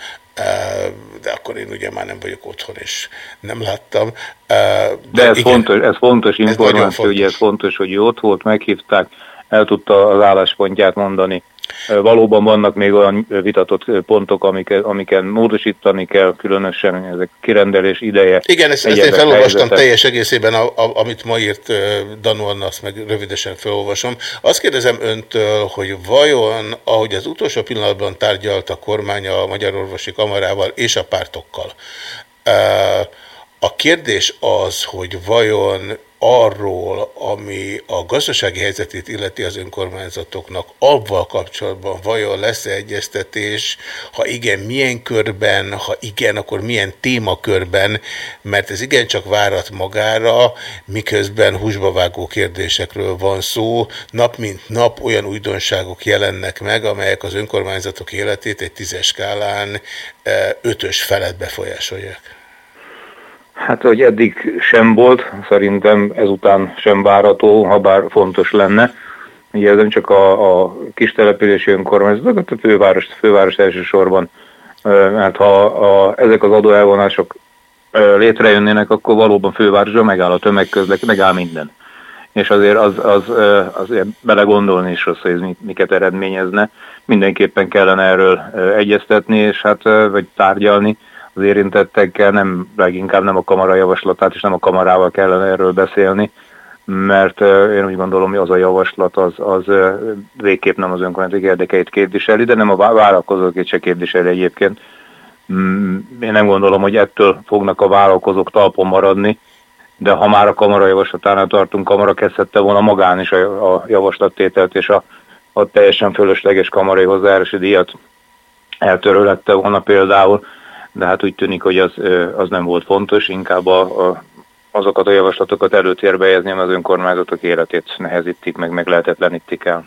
[SPEAKER 1] de akkor én ugye már nem vagyok otthon, és nem láttam.
[SPEAKER 17] De, de ez, igen, fontos, ez fontos információ, ez fontos. ugye ez fontos, hogy ott volt, meghívták, el tudta az álláspontját mondani. Valóban vannak még olyan vitatott pontok, amiket, amiken módosítani kell, különösen ezek kirendelés ideje.
[SPEAKER 1] Igen, ezt, ezt én felolvastam helyzetek. teljes egészében, a, a, amit ma írt Danu Anna, azt meg rövidesen felolvasom. Azt kérdezem öntől, hogy vajon, ahogy az utolsó pillanatban tárgyalt a kormány a Magyar Orvosi Kamarával és a pártokkal, a kérdés az, hogy vajon arról, ami a gazdasági helyzetét illeti az önkormányzatoknak, abban kapcsolatban vajon lesz-e egyeztetés, ha igen, milyen körben, ha igen, akkor milyen témakörben, mert ez igencsak várat magára, miközben húsbavágó kérdésekről van szó, nap mint nap olyan újdonságok jelennek meg, amelyek az önkormányzatok életét egy tízes skálán eh, ötös felett befolyásolják.
[SPEAKER 17] Hát, hogy eddig sem volt, szerintem ezután sem várható, ha bár fontos lenne. Ugye ez nem csak a, a kis települési önkormányzatok, a főváros, főváros elsősorban, mert ha a, ezek az adóelvonások létrejönnének, akkor valóban fővárosban megáll a tömegközlek, megáll minden. És azért az, az, azért belegondolni is rossz, hogy ez miket eredményezne. Mindenképpen kellene erről egyeztetni, és hát, vagy tárgyalni, az érintettekkel, nem, leginkább nem a kamara javaslatát, és nem a kamarával kellene erről beszélni, mert én úgy gondolom, hogy az a javaslat az, az végképp nem az önkormányzatok érdekeit képviseli, de nem a vállalkozókét se képviseli egyébként. Mm, én nem gondolom, hogy ettől fognak a vállalkozók talpon maradni, de ha már a kamara javaslatánál tartunk, kamara kezdhette volna magán is a, a javaslattételt és a, a teljesen fölösleges kamarai hozzájárási díjat eltörölette volna például, de hát úgy tűnik, hogy az, az nem volt fontos, inkább a, a, azokat a javaslatokat előtérbe helyezni, az önkormányzatok életét nehezítik, meg meg lehetetlenítik el.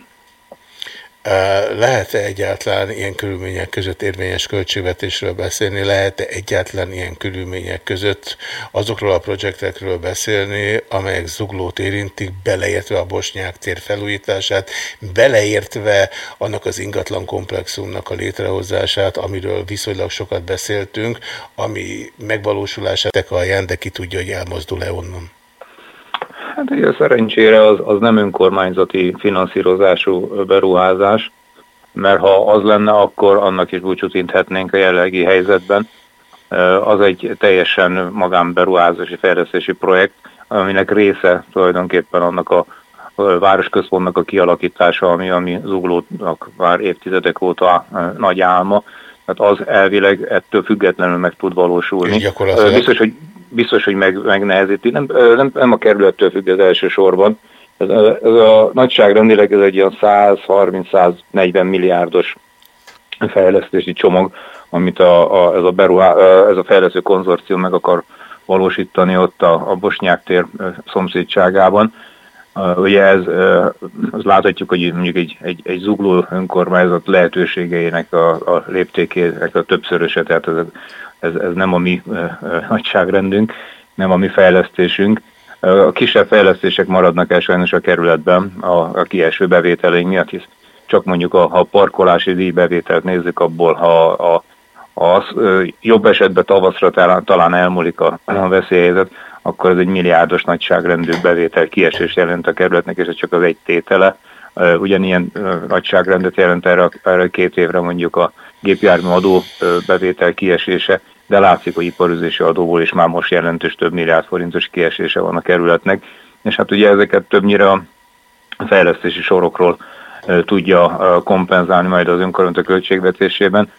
[SPEAKER 1] Lehet-e egyáltalán ilyen körülmények között érvényes költségvetésről beszélni? Lehet-e egyáltalán ilyen körülmények között azokról a projektekről beszélni, amelyek zuglót érintik, beleértve a Bosnyák tér felújítását, beleértve annak az ingatlan komplexumnak a létrehozását, amiről viszonylag sokat beszéltünk, ami megvalósulását a de ki tudja, hogy elmozdul-e onnan?
[SPEAKER 17] Hát ugye szerencsére az, az nem önkormányzati finanszírozású beruházás, mert ha az lenne, akkor annak is búcsút inthetnénk a jelenlegi helyzetben. Az egy teljesen magánberuházási fejlesztési projekt, aminek része tulajdonképpen annak a városközpontnak a kialakítása, ami, ami Zuglónak már évtizedek óta nagy álma. Tehát az elvileg ettől függetlenül meg tud valósulni. Biztos, hogy biztos, hogy meg, megnehezíti. Nem, nem, nem a kerülettől függ az elsősorban. Ez, ez a nagyságrendileg ez egy olyan 130-140 milliárdos fejlesztési csomag, amit a, a, ez, a beruhá, ez a fejlesztő konzorcium meg akar valósítani ott a, a Bosnyák tér szomszédságában. Ugye ez, az láthatjuk, hogy mondjuk egy, egy, egy zugló önkormányzat lehetőségeinek a, a léptékének a többszöröse, tehát ez, ez, ez nem a mi nagyságrendünk, nem a mi fejlesztésünk. A kisebb fejlesztések maradnak el sajnos a kerületben a, a kieső bevételeink miatt, hisz csak mondjuk a, ha a parkolási díjbevételt nézzük, abból ha a, az jobb esetben tavaszra talán, talán elmúlik a, a veszélyhelyzet, akkor ez egy milliárdos nagyságrendű bevétel kiesés jelent a kerületnek, és ez csak az egy tétele. Ugyanilyen nagyságrendet jelent erre, erre két évre mondjuk a gépjármű adó bevétel kiesése, de látszik, hogy iparüzési adóból is már most jelentős több milliárd forintos kiesése van a kerületnek, és hát ugye ezeket többnyire a fejlesztési sorokról tudja kompenzálni majd az önkormányzat költségvetésében.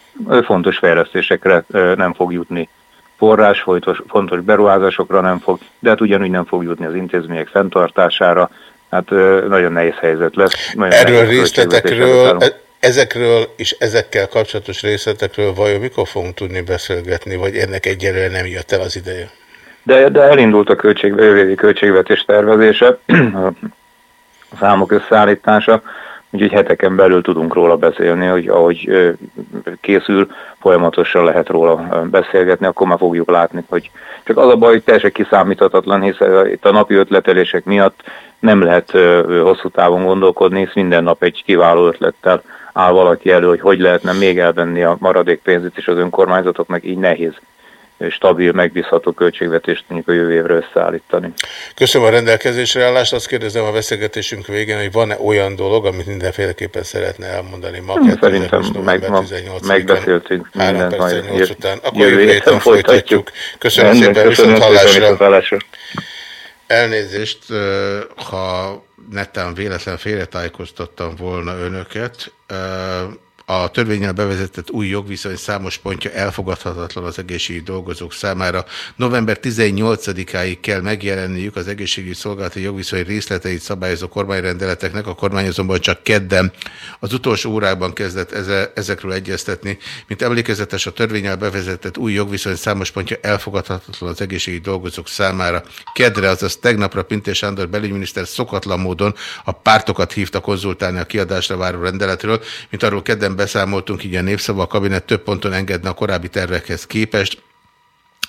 [SPEAKER 17] Fontos fejlesztésekre nem fog jutni forrás, fontos, fontos beruházásokra nem fog, de hát ugyanúgy nem fog jutni az intézmények fenntartására, hát nagyon nehéz helyzet lesz. Nagyon
[SPEAKER 1] Erről részletekről, ezekről és ezekkel kapcsolatos részletekről vajon mikor fogunk tudni beszélgetni, vagy ennek egyelőre nem jött el az ideje?
[SPEAKER 17] De, de elindult a költség, költségvetés tervezése, a számok összeállítása, úgyhogy heteken belül tudunk róla beszélni, hogy ahogy készül, folyamatosan lehet róla beszélgetni, akkor már fogjuk látni, hogy csak az a baj, hogy teljesen kiszámíthatatlan, hiszen itt a napi ötletelések miatt nem lehet hosszú távon gondolkodni, hisz minden nap egy kiváló ötlettel áll valaki elő, hogy hogy lehetne még elvenni a maradék pénzét is az önkormányzatoknak, így nehéz stabil, megbízható költségvetést mondjuk a jövő évre összeállítani.
[SPEAKER 1] Köszönöm a rendelkezésre állást. Azt kérdezem a beszélgetésünk végén, hogy van-e olyan dolog, amit mindenféleképpen szeretne elmondani ma
[SPEAKER 17] hmm, Szerintem meg, ma megbeszéltünk mindent majd után. Akkor jövő héten folytatjuk.
[SPEAKER 1] Köszönöm Rendben, szépen, köszönöm viszont hallásra. Elnézést, ha netán véletlen félretájékoztattam volna önöket a törvényel bevezetett új jogviszony számos pontja elfogadhatatlan az egészségügyi dolgozók számára. November 18-áig kell megjelenniük az egészségügyi szolgálati jogviszony részleteit szabályozó kormányrendeleteknek, a kormány azonban csak kedden az utolsó órákban kezdett eze, ezekről egyeztetni. Mint emlékezetes, a törvényel bevezetett új jogviszony számos pontja elfogadhatatlan az egészségügyi dolgozók számára. Kedre, azaz tegnapra Pintés Sándor belügyminiszter szokatlan módon a pártokat hívta konzultálni a kiadásra váró rendeletről, mint arról kedden beszámoltunk, így a Népszava kabinet több ponton engedne a korábbi tervekhez képest.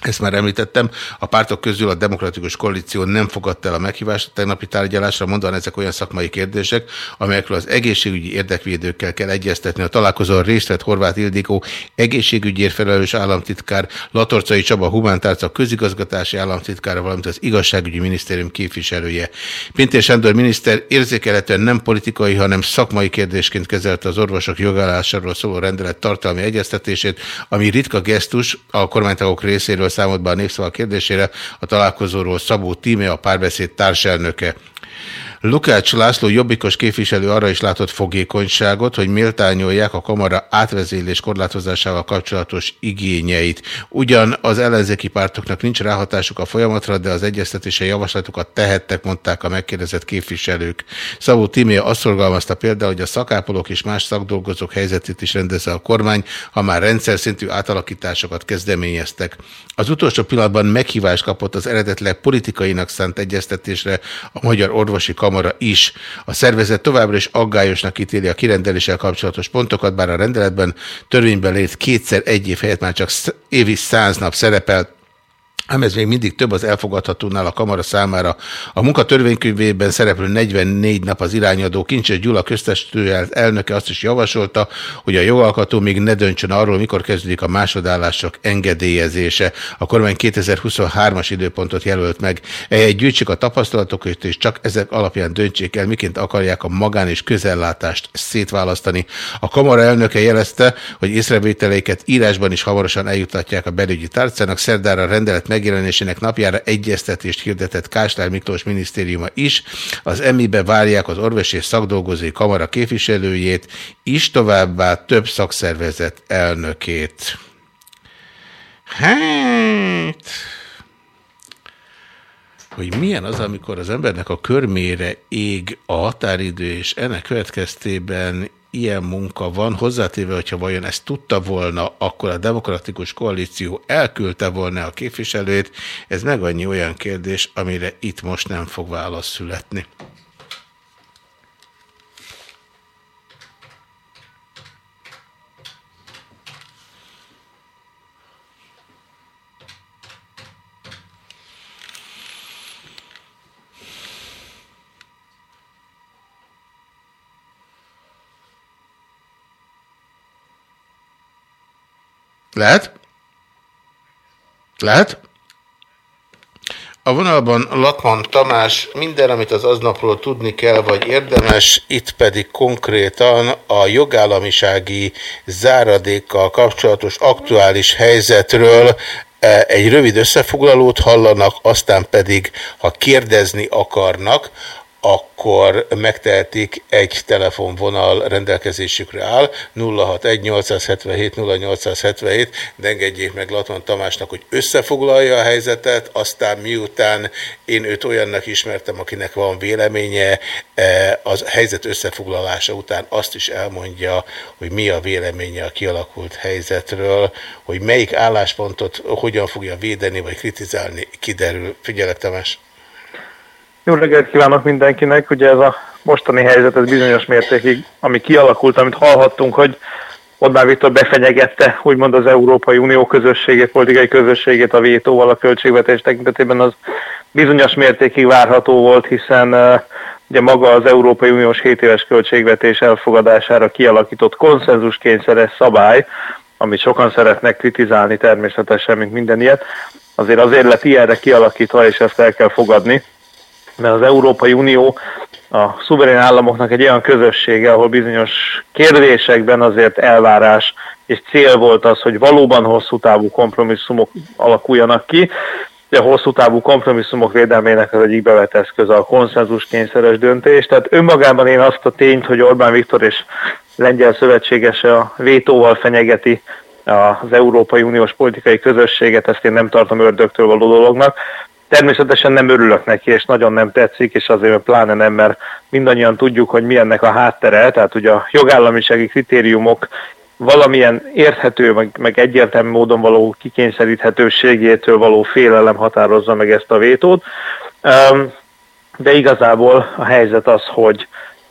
[SPEAKER 1] Ezt már említettem, a pártok közül a demokratikus koalíció nem fogadta el a meghívást a tegnapi tárgyalásra, mondva ezek olyan szakmai kérdések, amelyekről az egészségügyi érdekvédőkkel kell egyeztetni. A találkozón részt vett Horváth Ildikó, egészségügyért felelős államtitkár, Latorcai Csaba humántárca közigazgatási államtitkára, valamint az igazságügyi minisztérium képviselője. Pintér Sándor miniszter érzékelhetően nem politikai, hanem szakmai kérdésként kezelte az orvosok jogállásáról szóló rendelet tartalmi egyeztetését, ami ritka gesztus a kormánytagok részéről számolt be a népszava kérdésére a találkozóról Szabó Tíme, a párbeszéd társelnöke. Lukács László jobbikos képviselő arra is látott fogékonyságot, hogy méltányolják a kamara átvezélés korlátozásával kapcsolatos igényeit. Ugyan az ellenzéki pártoknak nincs ráhatásuk a folyamatra, de az egyeztetése javaslatokat tehettek, mondták a megkérdezett képviselők. Szabó Tímia azt szorgalmazta például, hogy a szakápolók és más szakdolgozók helyzetét is rendezze a kormány, ha már rendszer szintű átalakításokat kezdeményeztek. Az utolsó pillanatban meghívást kapott az eredetleg politikainak szánt egyeztetésre a Magyar Orvosi Kamara Kamara is. A szervezet továbbra is aggályosnak ítéli a kirendeléssel kapcsolatos pontokat, bár a rendeletben törvényben lét kétszer egy év helyett már csak évi száz nap szerepelt, Ám ez még mindig több az elfogadhatónál a kamara számára. A munka törvénykönyvében szereplő 44 nap az irányadó Kincses Gyula köztestőjel elnöke azt is javasolta, hogy a jogalkató még ne döntsön arról, mikor kezdődik a másodállások engedélyezése. A kormány 2023-as időpontot jelölt meg. Egy gyűjtsük a tapasztalatokat, és csak ezek alapján döntsék el, miként akarják a magán és közellátást szétválasztani. A kamara elnöke jelezte, hogy észrevételeiket írásban is hamarosan eljutatják a belügyi tárcának. Szerdára rendelet megjelenésének napjára egyeztetést hirdetett Kásler Miklós minisztériuma is. Az emibe várják az orvos és szakdolgozói kamara képviselőjét, is továbbá több szakszervezet elnökét. Hát hogy milyen az, amikor az embernek a körmére ég a határidő, és ennek következtében ilyen munka van, hozzátéve, hogyha vajon ezt tudta volna, akkor a demokratikus koalíció elküldte volna a képviselőt, ez meg annyi olyan kérdés, amire itt most nem fog válasz születni. Lehet? Lehet? A vonalban Latman Tamás minden, amit az aznapról tudni kell, vagy érdemes, itt pedig konkrétan a jogállamisági záradékkal kapcsolatos aktuális helyzetről e, egy rövid összefoglalót hallanak, aztán pedig, ha kérdezni akarnak, akkor megtehetik, egy telefonvonal rendelkezésükre áll, 061-877-0877, de engedjék meg Latman Tamásnak, hogy összefoglalja a helyzetet, aztán miután én őt olyannak ismertem, akinek van véleménye, e, az helyzet összefoglalása után azt is elmondja, hogy mi a véleménye a kialakult helyzetről, hogy melyik álláspontot hogyan fogja védeni vagy kritizálni, kiderül. Figyelek Tamás!
[SPEAKER 18] Jó reggelt kívánok mindenkinek! Ugye ez a mostani helyzet, ez bizonyos mértékig, ami kialakult, amit hallhattunk, hogy Orbán Viktor befenyegette, úgymond az Európai Unió közösségét, politikai közösségét a vétóval a költségvetés tekintetében, az bizonyos mértékig várható volt, hiszen uh, ugye maga az Európai Uniós 7 éves költségvetés elfogadására kialakított konszenzuskényszeres szabály, amit sokan szeretnek kritizálni természetesen, mint minden ilyet, azért azért lett ilyenre kialakítva, és ezt el kell fogadni, mert az Európai Unió a szuverén államoknak egy olyan közössége, ahol bizonyos kérdésekben azért elvárás és cél volt az, hogy valóban hosszú távú kompromisszumok alakuljanak ki, de a hosszú távú kompromisszumok védelmének az egyik bevett eszköz a konszenzus kényszeres döntés. Tehát önmagában én azt a tényt, hogy Orbán Viktor és lengyel szövetségese a vétóval fenyegeti az Európai Uniós politikai közösséget, ezt én nem tartom ördögtől való dolognak. Természetesen nem örülök neki, és nagyon nem tetszik, és azért pláne nem, mert mindannyian tudjuk, hogy mi ennek a háttere, tehát ugye a jogállamisági kritériumok valamilyen érthető, meg, meg egyértelmű módon való kikényszeríthetőségétől való félelem határozza meg ezt a vétót. De igazából a helyzet az, hogy,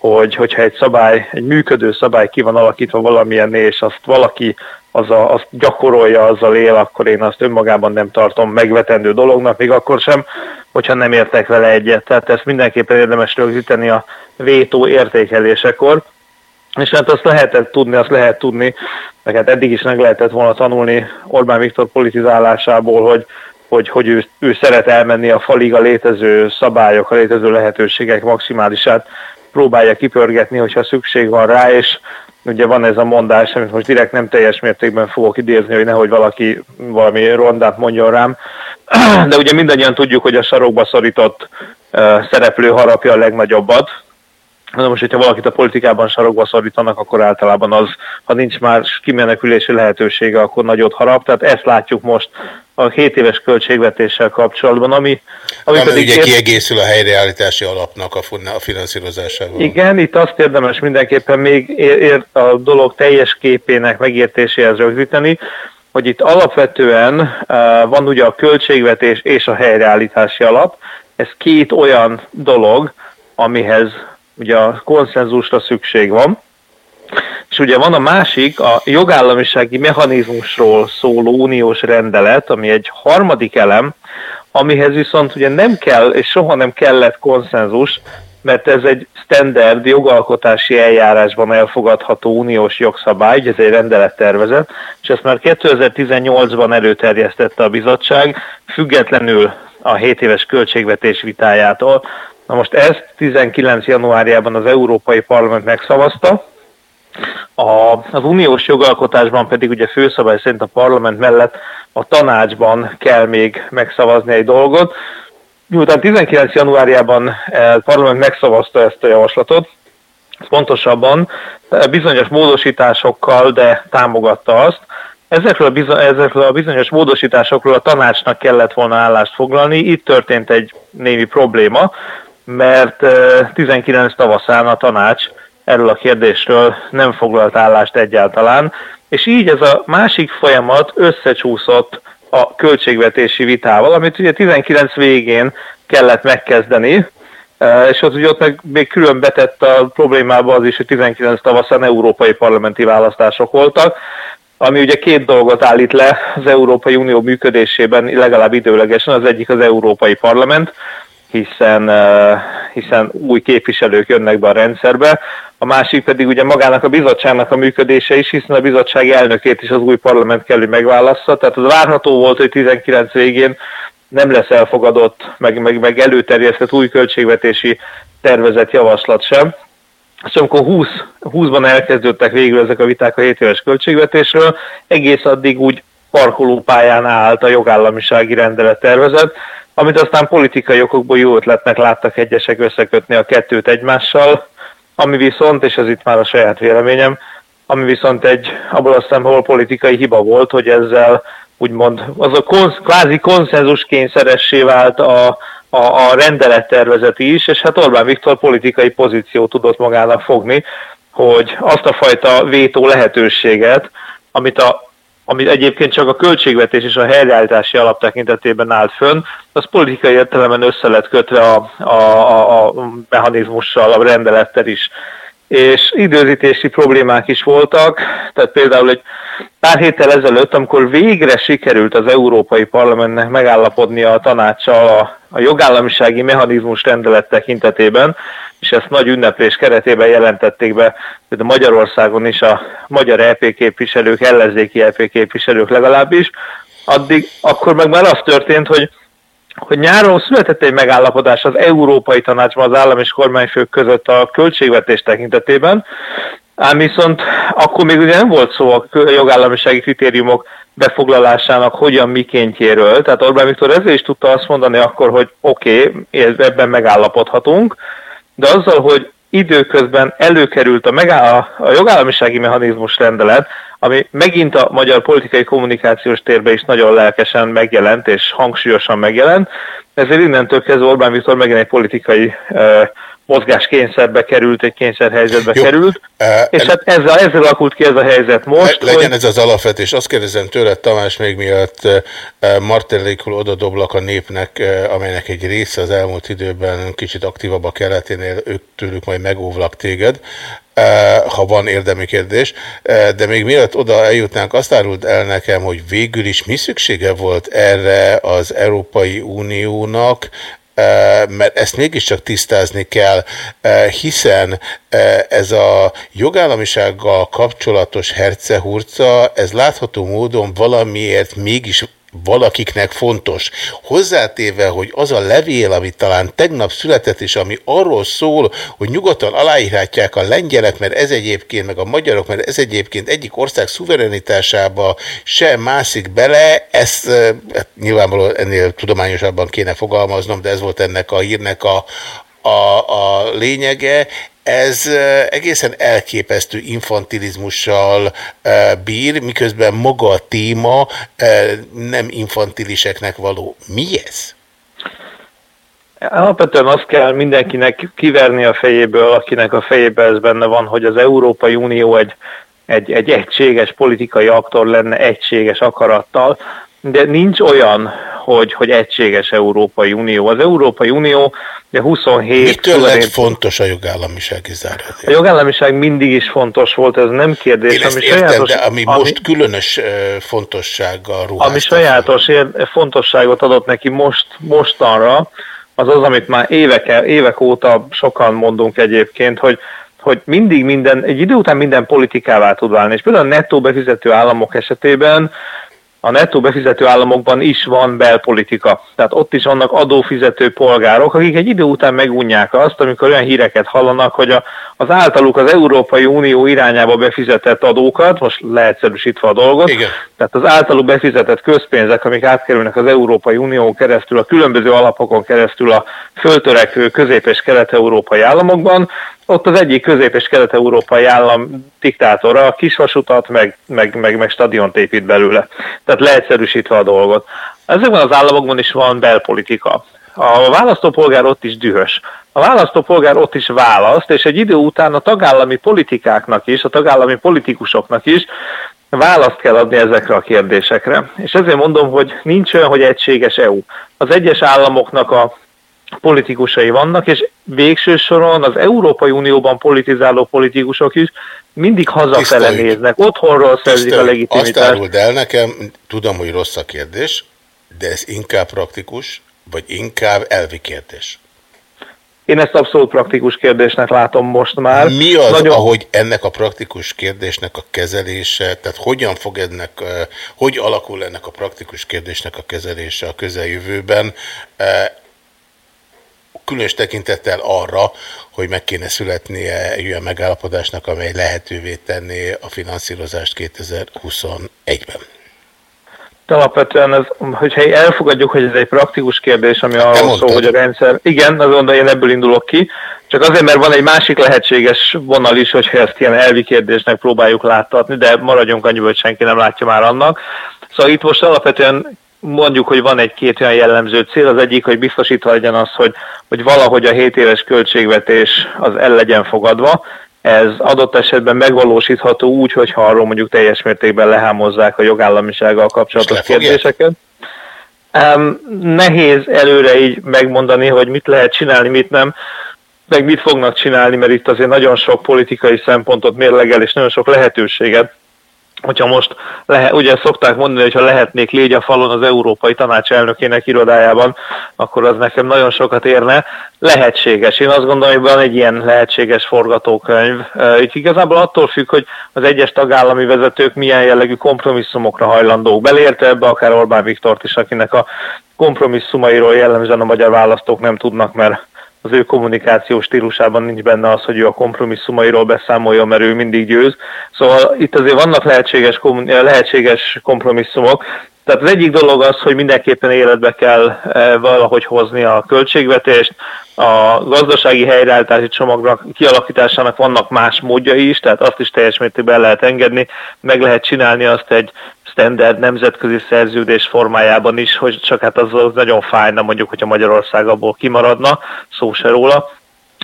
[SPEAKER 18] hogy hogyha egy szabály, egy működő szabály ki van alakítva valamilyen, és azt valaki az a, azt gyakorolja, azzal él, akkor én azt önmagában nem tartom megvetendő dolognak, még akkor sem, hogyha nem értek vele egyet. Tehát ezt mindenképpen érdemes rögzíteni a vétó értékelésekor. És hát azt lehetett tudni, azt lehet tudni, meg hát eddig is meg lehetett volna tanulni Orbán Viktor politizálásából, hogy, hogy, hogy ő, ő szeret elmenni a falig a létező szabályok, a létező lehetőségek maximálisát próbálja kipörgetni, hogyha szükség van rá, és ugye van ez a mondás, amit most direkt nem teljes mértékben fogok idézni, hogy nehogy valaki valami rondát mondjon rám, de ugye mindannyian tudjuk, hogy a sarokba szorított szereplő harapja a legnagyobbat, Na most, hogyha valakit a politikában sarokba szorítanak, akkor általában az, ha nincs már kimenekülési lehetősége, akkor nagyot harap. Tehát ezt látjuk most a 7 éves költségvetéssel kapcsolatban, ami,
[SPEAKER 1] ami, ami pedig ugye ér... kiegészül a helyreállítási alapnak a finanszírozásával.
[SPEAKER 18] Igen, itt azt érdemes mindenképpen még ér, a dolog teljes képének megértéséhez rögzíteni, hogy itt alapvetően uh, van ugye a költségvetés és a helyreállítási alap, ez két olyan dolog, amihez ugye a konszenzusra szükség van, és ugye van a másik, a jogállamisági mechanizmusról szóló uniós rendelet, ami egy harmadik elem, amihez viszont ugye nem kell, és soha nem kellett konszenzus, mert ez egy standard jogalkotási eljárásban elfogadható uniós jogszabály, ez egy rendelettervezet, és ezt már 2018-ban előterjesztette a bizottság, függetlenül a 7 éves költségvetés vitájától. Na most ezt 19. januárjában az Európai Parlament megszavazta, a, az uniós jogalkotásban pedig ugye főszabály szerint a parlament mellett a tanácsban kell még megszavazni egy dolgot. Miután 19. januárjában a parlament megszavazta ezt a javaslatot, pontosabban bizonyos módosításokkal, de támogatta azt, Ezekről a, bizony, ezekről a bizonyos módosításokról a tanácsnak kellett volna állást foglalni. Itt történt egy némi probléma, mert 19 tavaszán a tanács erről a kérdésről nem foglalt állást egyáltalán, és így ez a másik folyamat összecsúszott a költségvetési vitával, amit ugye 19 végén kellett megkezdeni, és az ugye ott meg még külön betett a problémába az is, hogy 19 tavaszán európai parlamenti választások voltak, ami ugye két dolgot állít le az Európai Unió működésében, legalább időlegesen, az egyik az Európai Parlament, hiszen, hiszen új képviselők jönnek be a rendszerbe, a másik pedig ugye magának a bizottságnak a működése is, hiszen a bizottság elnökét is az új parlament kell, hogy tehát az várható volt, hogy 19 végén nem lesz elfogadott, meg, meg, meg előterjesztett új költségvetési tervezett javaslat sem. És amikor 20, 20-ban elkezdődtek végül ezek a viták a 7 éves költségvetésről, egész addig úgy parkolópályán állt a jogállamisági rendelet tervezet, amit aztán politikai okokból jó ötletnek láttak egyesek összekötni a kettőt egymással, ami viszont, és ez itt már a saját véleményem, ami viszont egy abból a szempontból politikai hiba volt, hogy ezzel úgymond az a konsz, kvázi konszenzus kényszeressé vált a, a, a rendelettervezet is, és hát Orbán Viktor politikai pozíciót tudott magának fogni, hogy azt a fajta vétó lehetőséget, amit a ami egyébként csak a költségvetés és a helyreállítási alap tekintetében állt fönn, az politikai értelemben össze lett kötve a, a, a, a mechanizmussal, a rendelettel is. És időzítési problémák is voltak, tehát például egy pár héttel ezelőtt, amikor végre sikerült az Európai Parlamentnek megállapodnia a tanácssal a, a jogállamisági mechanizmus rendelet tekintetében, és ezt nagy ünneplés keretében jelentették be, a Magyarországon is a magyar EP képviselők, ellenzéki EP képviselők legalábbis, addig, akkor meg már az történt, hogy hogy nyáron született egy megállapodás az Európai Tanácsban az állam és kormányfők között a költségvetés tekintetében, ám viszont akkor még ugye nem volt szó a jogállamisági kritériumok befoglalásának hogyan mikéntjéről, tehát Orbán Viktor ezért is tudta azt mondani akkor, hogy oké, okay, ebben megállapodhatunk, de azzal, hogy időközben előkerült a, megáll, a jogállamisági mechanizmus rendelet, ami megint a magyar politikai kommunikációs térbe is nagyon lelkesen megjelent és hangsúlyosan megjelent, ezért innentől kezdve Orbán Viktor megint egy politikai uh, mozgáskényszerbe került, egy kényszerhelyzetbe Jó, került, uh, és hát ezzel, ezzel alakult ki ez a helyzet most.
[SPEAKER 1] Le, legyen hogy... ez az alapvetés. Azt kérdezem tőled, Tamás, még miatt uh, martelékul odadoblak a népnek, uh, amelynek egy része az elmúlt időben kicsit aktívabb a keleténél, ők tőlük majd megóvlak téged ha van érdemi kérdés, de még mielőtt oda eljutnánk, azt árult el nekem, hogy végül is mi szüksége volt erre az Európai Uniónak, mert ezt mégiscsak tisztázni kell, hiszen ez a jogállamisággal kapcsolatos hercehurca, ez látható módon valamiért mégis valakiknek fontos. Hozzátéve, hogy az a levél, ami talán tegnap született, és ami arról szól, hogy nyugodtan aláírhatják a lengyelek, mert ez egyébként, meg a magyarok, mert ez egyébként egyik ország szuverenitásába se mászik bele, ezt hát nyilvánvalóan ennél tudományosabban kéne fogalmaznom, de ez volt ennek a hírnek a, a, a lényege ez egészen elképesztő infantilizmussal bír, miközben maga a téma nem infantiliseknek való. Mi ez?
[SPEAKER 18] Alapvetően azt kell mindenkinek kiverni a fejéből, akinek a fejében ez benne van, hogy az Európai Unió egy, egy, egy egységes politikai aktor lenne egységes akarattal, de nincs olyan, hogy, hogy egységes Európai Unió. Az Európai Unió de 27...
[SPEAKER 1] Mitől lett lett fontos a jogállamisági záradék?
[SPEAKER 18] A jogállamiság mindig is fontos volt, ez nem kérdés.
[SPEAKER 1] Én ami értem, sajátos, de ami, ami most különös fontossággal ruházta.
[SPEAKER 18] Ami sajátos fel. fontosságot adott neki most, mostanra, az az, amit már évek, évek óta sokan mondunk egyébként, hogy hogy mindig minden, egy idő után minden politikává tud válni. És például a nettó befizető államok esetében a nettó befizető államokban is van belpolitika. Tehát ott is vannak adófizető polgárok, akik egy idő után megunják azt, amikor olyan híreket hallanak, hogy a, az általuk az Európai Unió irányába befizetett adókat, most leegyszerűsítve a dolgot, Igen. tehát az általuk befizetett közpénzek, amik átkerülnek az Európai Unió keresztül, a különböző alapokon keresztül a föltörekvő közép- és kelet-európai államokban, ott az egyik közép- és kelet-európai állam diktátora a kisvasutat, meg, meg, meg, meg stadiont épít belőle. Tehát leegyszerűsítve a dolgot. Ezekben az államokban is van belpolitika. A választópolgár ott is dühös. A választópolgár ott is választ, és egy idő után a tagállami politikáknak is, a tagállami politikusoknak is választ kell adni ezekre a kérdésekre. És ezért mondom, hogy nincs olyan, hogy egységes EU. Az egyes államoknak a politikusai vannak, és végső soron az Európai Unióban politizáló politikusok is mindig hazafele néznek, otthonról szerzik a legitimitást.
[SPEAKER 1] Azt áruld el nekem, tudom, hogy rossz a kérdés, de ez inkább praktikus, vagy inkább elvi kérdés?
[SPEAKER 18] Én ezt abszolút praktikus kérdésnek látom most már.
[SPEAKER 1] Mi az, Nagyon... ahogy ennek a praktikus kérdésnek a kezelése, tehát hogyan fog ennek, hogy alakul ennek a praktikus kérdésnek a kezelése a közeljövőben, különös tekintettel arra, hogy meg kéne születnie egy olyan megállapodásnak, amely lehetővé tenné a finanszírozást 2021-ben.
[SPEAKER 18] Alapvetően, ez, hogyha elfogadjuk, hogy ez egy praktikus kérdés, ami arról szól, hogy a rendszer... Igen, azon, én ebből indulok ki, csak azért, mert van egy másik lehetséges vonal is, hogyha ezt ilyen elvi kérdésnek próbáljuk láttatni, de maradjunk annyiból, hogy senki nem látja már annak. Szóval itt most alapvetően mondjuk, hogy van egy-két olyan jellemző cél. Az egyik, hogy biztosítva legyen az, hogy, hogy valahogy a 7 éves költségvetés az el legyen fogadva. Ez adott esetben megvalósítható úgy, hogyha arról mondjuk teljes mértékben lehámozzák a jogállamisággal kapcsolatos kérdéseket. Um, nehéz előre így megmondani, hogy mit lehet csinálni, mit nem, meg mit fognak csinálni, mert itt azért nagyon sok politikai szempontot mérlegel, és nagyon sok lehetőséget hogyha most lehet, ugye szokták mondani, hogy ha lehetnék légy a falon az Európai Tanács elnökének irodájában, akkor az nekem nagyon sokat érne. Lehetséges. Én azt gondolom, hogy van egy ilyen lehetséges forgatókönyv. Itt igazából attól függ, hogy az egyes tagállami vezetők milyen jellegű kompromisszumokra hajlandók. Belérte ebbe akár Orbán Viktort is, akinek a kompromisszumairól jellemzően a magyar választók nem tudnak, mert az ő kommunikációs stílusában nincs benne az, hogy ő a kompromisszumairól beszámolja, mert ő mindig győz. Szóval itt azért vannak lehetséges, lehetséges kompromisszumok, tehát az egyik dolog az, hogy mindenképpen életbe kell eh, valahogy hozni a költségvetést, a gazdasági helyreállítási csomagra kialakításának vannak más módjai is, tehát azt is teljes mértékben lehet engedni, meg lehet csinálni azt egy standard nemzetközi szerződés formájában is, hogy csak hát az, az nagyon fájna mondjuk, hogyha Magyarország abból kimaradna, szó se róla.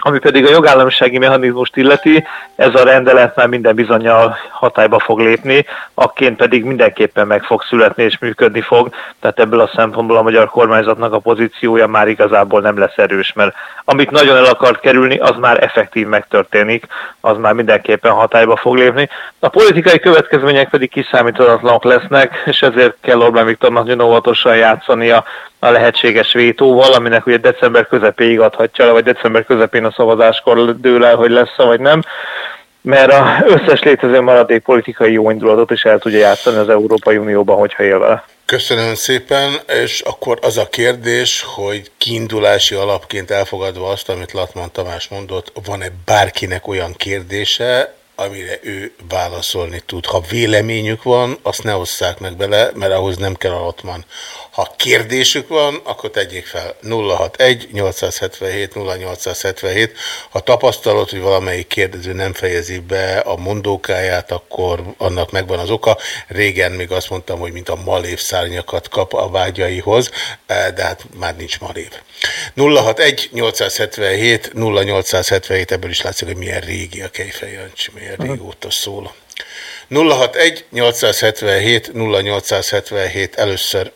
[SPEAKER 18] Ami pedig a jogállamisági mechanizmust illeti, ez a rendelet már minden bizonyal hatályba fog lépni, akként pedig mindenképpen meg fog születni és működni fog, tehát ebből a szempontból a magyar kormányzatnak a pozíciója már igazából nem lesz erős, mert amit nagyon el akart kerülni, az már effektív megtörténik, az már mindenképpen hatályba fog lépni. A politikai következmények pedig kiszámíthatatlanok lesznek, és ezért kell Orbán Viktornak nagyon óvatosan játszania a lehetséges vétóval, aminek ugye december közepéig adhatja le, vagy december közepén a szavazáskor dől el, hogy lesz vagy nem, mert az összes létező maradék politikai jó indulatot is el tudja játszani az Európai Unióban, hogyha él vele.
[SPEAKER 1] Köszönöm szépen, és akkor az a kérdés, hogy kiindulási alapként elfogadva azt, amit Latman Tamás mondott, van-e bárkinek olyan kérdése, amire ő válaszolni tud. Ha véleményük van, azt ne osszák meg bele, mert ahhoz nem kell alatman. Ha kérdésük van, akkor tegyék fel 061 877 0877. Ha tapasztalod, hogy valamelyik kérdező nem fejezi be a mondókáját, akkor annak megvan az oka. Régen még azt mondtam, hogy mint a malév szárnyakat kap a vágyaihoz, de hát már nincs malév. 061 877 0877, ebből is látszik, hogy milyen régi a Kejfej milyen régóta szól. 061 877 0877 először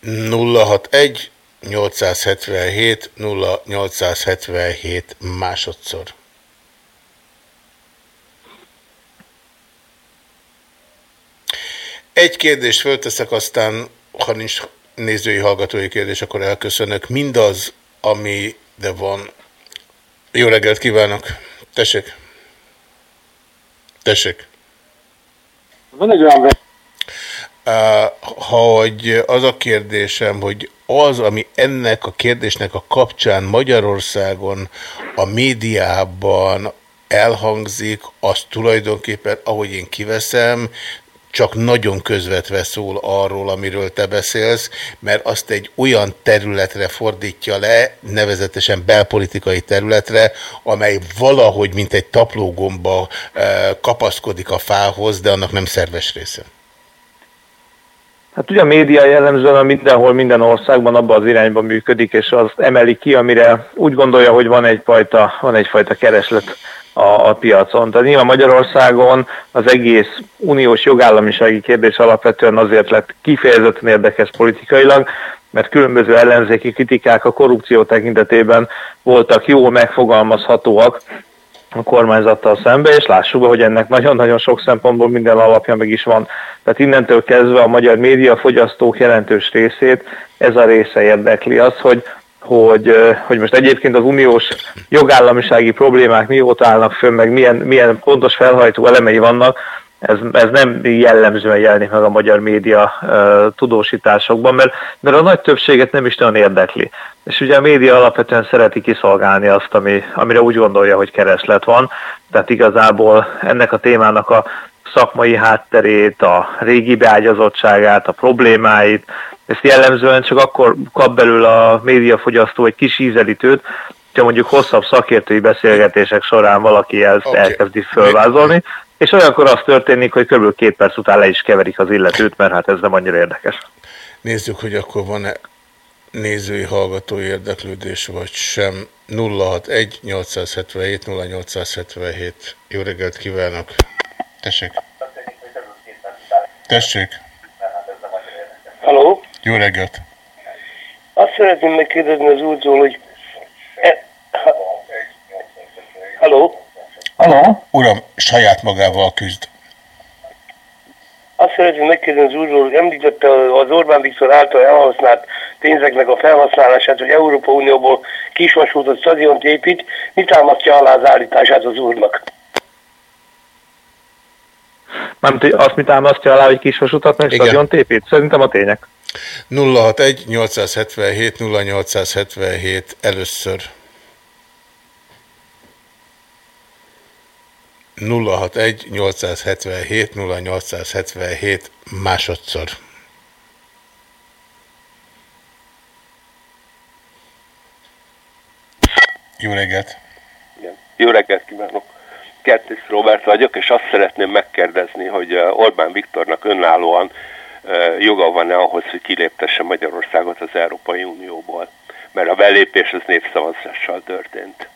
[SPEAKER 1] nulla hat egy 877 0877 másodszor. Egy kérdést fölteszek, aztán, ha nincs nézői, hallgatói kérdés, akkor elköszönök. Mindaz, ami de van. Jó reggelt kívánok! Tessék! Tessék!
[SPEAKER 15] Van egy olyan
[SPEAKER 1] hogy az a kérdésem, hogy az, ami ennek a kérdésnek a kapcsán Magyarországon, a médiában elhangzik, az tulajdonképpen, ahogy én kiveszem, csak nagyon közvetve szól arról, amiről te beszélsz, mert azt egy olyan területre fordítja le, nevezetesen belpolitikai területre, amely valahogy, mint egy taplógomba kapaszkodik a fához, de annak nem szerves része.
[SPEAKER 18] Hát ugye a média jellemzően mindenhol, minden országban abban az irányban működik, és az emeli ki, amire úgy gondolja, hogy van egyfajta, van egyfajta kereslet a, a piacon. Tehát nyilván Magyarországon az egész uniós jogállamisági kérdés alapvetően azért lett kifejezetten érdekes politikailag, mert különböző ellenzéki kritikák a korrupció tekintetében voltak jól megfogalmazhatóak, a kormányzattal szembe, és lássuk be, hogy ennek nagyon-nagyon sok szempontból minden alapja meg is van. Tehát innentől kezdve a magyar média fogyasztók jelentős részét ez a része érdekli. Az, hogy hogy, hogy most egyébként az uniós jogállamisági problémák mióta állnak fönn, meg milyen, milyen pontos felhajtó elemei vannak, ez, ez nem jellemzően jelenik meg a magyar média uh, tudósításokban, mert, mert a nagy többséget nem is nagyon érdekli. És ugye a média alapvetően szereti kiszolgálni azt, ami, amire úgy gondolja, hogy kereslet van. Tehát igazából ennek a témának a szakmai hátterét, a régi beágyazottságát, a problémáit, ezt jellemzően csak akkor kap belőle a médiafogyasztó egy kis ízelítőt, ha mondjuk hosszabb szakértői beszélgetések során valaki ezt okay. elkezdi fölvázolni, és olyankor az történik, hogy kb. két perc után le is keverik az illetőt, mert hát ez nem annyira érdekes.
[SPEAKER 1] Nézzük, hogy akkor van-e nézői, hallgatói érdeklődés, vagy sem. 061 877 0877. Jó reggelt kívánok! Tessék! Tessék!
[SPEAKER 19] Halló?
[SPEAKER 1] Jó reggelt!
[SPEAKER 19] Azt szeretném megkérdezni az úrtól, hogy... E... Ha... Halló?
[SPEAKER 1] Halló? Uram, saját magával küzd.
[SPEAKER 19] Azt szeretném megkérdezni az úrról, hogy említette az Orbán Viktor által elhasznált pénzeknek a felhasználását, hogy Európa Unióból kisvasútot stadiont épít. Mit támasztja alá az állítását az úrnak?
[SPEAKER 18] Nem, azt mit támasztja alá, hogy kisvasutat meg stadiont épít? Szerintem a tények.
[SPEAKER 1] 061 877 0877 először. 061 877 0877 másodszor. Jó reggelt!
[SPEAKER 19] Igen. Jó reggelt kívánok! Kertész Robert vagyok, és azt szeretném megkérdezni, hogy Orbán Viktornak önállóan joga van-e ahhoz, hogy kiléptesse Magyarországot az Európai Unióból? Mert a belépés az népszavazással történt.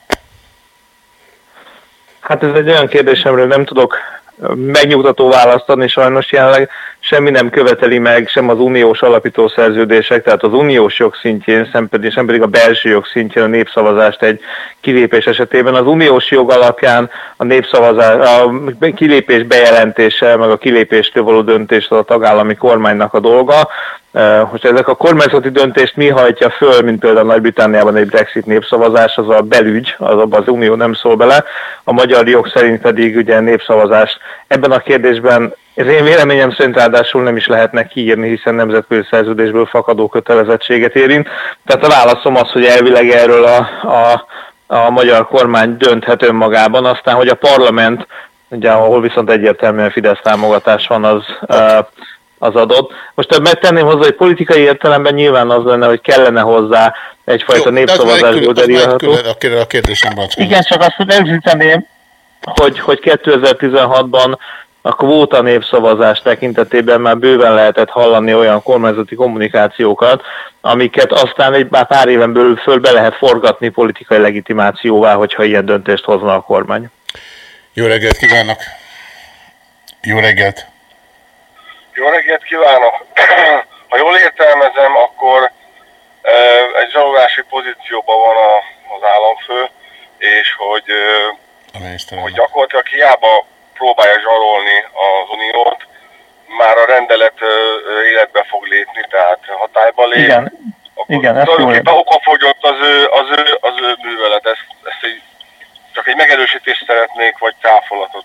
[SPEAKER 18] Hát ez egy olyan kérdés, amire nem tudok megnyugtató választ adni, sajnos jelenleg semmi nem követeli meg, sem az uniós alapító szerződések, tehát az uniós jog szintjén, sem pedig, sem pedig a belső jog szintjén a népszavazást egy kilépés esetében. Az uniós jog alapján a népszavazás, a kilépés bejelentése, meg a kilépéstől való döntés a tagállami kormánynak a dolga. Hogy ezek a kormányzati döntést mi hajtja föl, mint például Nagy-Britániában egy Brexit népszavazás, az a belügy, az az Unió nem szól bele. A magyar jog szerint pedig ugye népszavazást ebben a kérdésben ez én véleményem szerint ráadásul nem is lehetne kiírni, hiszen nemzetközi szerződésből fakadó kötelezettséget érint. Tehát a válaszom az, hogy elvileg erről a, a, a magyar kormány dönthet önmagában, aztán, hogy a parlament, ugye ahol viszont egyértelműen Fidesz támogatás van, az, az adott. Most megtenném hozzá, hogy politikai értelemben nyilván az lenne, hogy kellene hozzá egyfajta népszavazásból derülhető.
[SPEAKER 1] A kérdésem
[SPEAKER 18] Igen, csak azt rögzíteném, hogy, hogy 2016-ban a kvóta népszavazás tekintetében már bőven lehetett hallani olyan kormányzati kommunikációkat, amiket aztán egy pár éven belül föl be lehet forgatni politikai legitimációvá, hogyha ilyen döntést hozna a kormány.
[SPEAKER 1] Jó reggelt kívánok! Jó reggelt!
[SPEAKER 20] Jó reggelt kívánok! Ha jól értelmezem, akkor egy zsarolási pozícióban van a, az államfő, és hogy, hogy gyakorlatilag hiába próbálja zsarolni az uniót, már a rendelet életbe fog lépni, tehát hatályba lép.
[SPEAKER 18] Igen,
[SPEAKER 20] akkor
[SPEAKER 18] Igen ezt
[SPEAKER 20] tulajdonképpen okafogyott az ő, az ő, az ő művelet. Ezt, ezt egy, csak egy megerősítést szeretnék, vagy cáfolatot.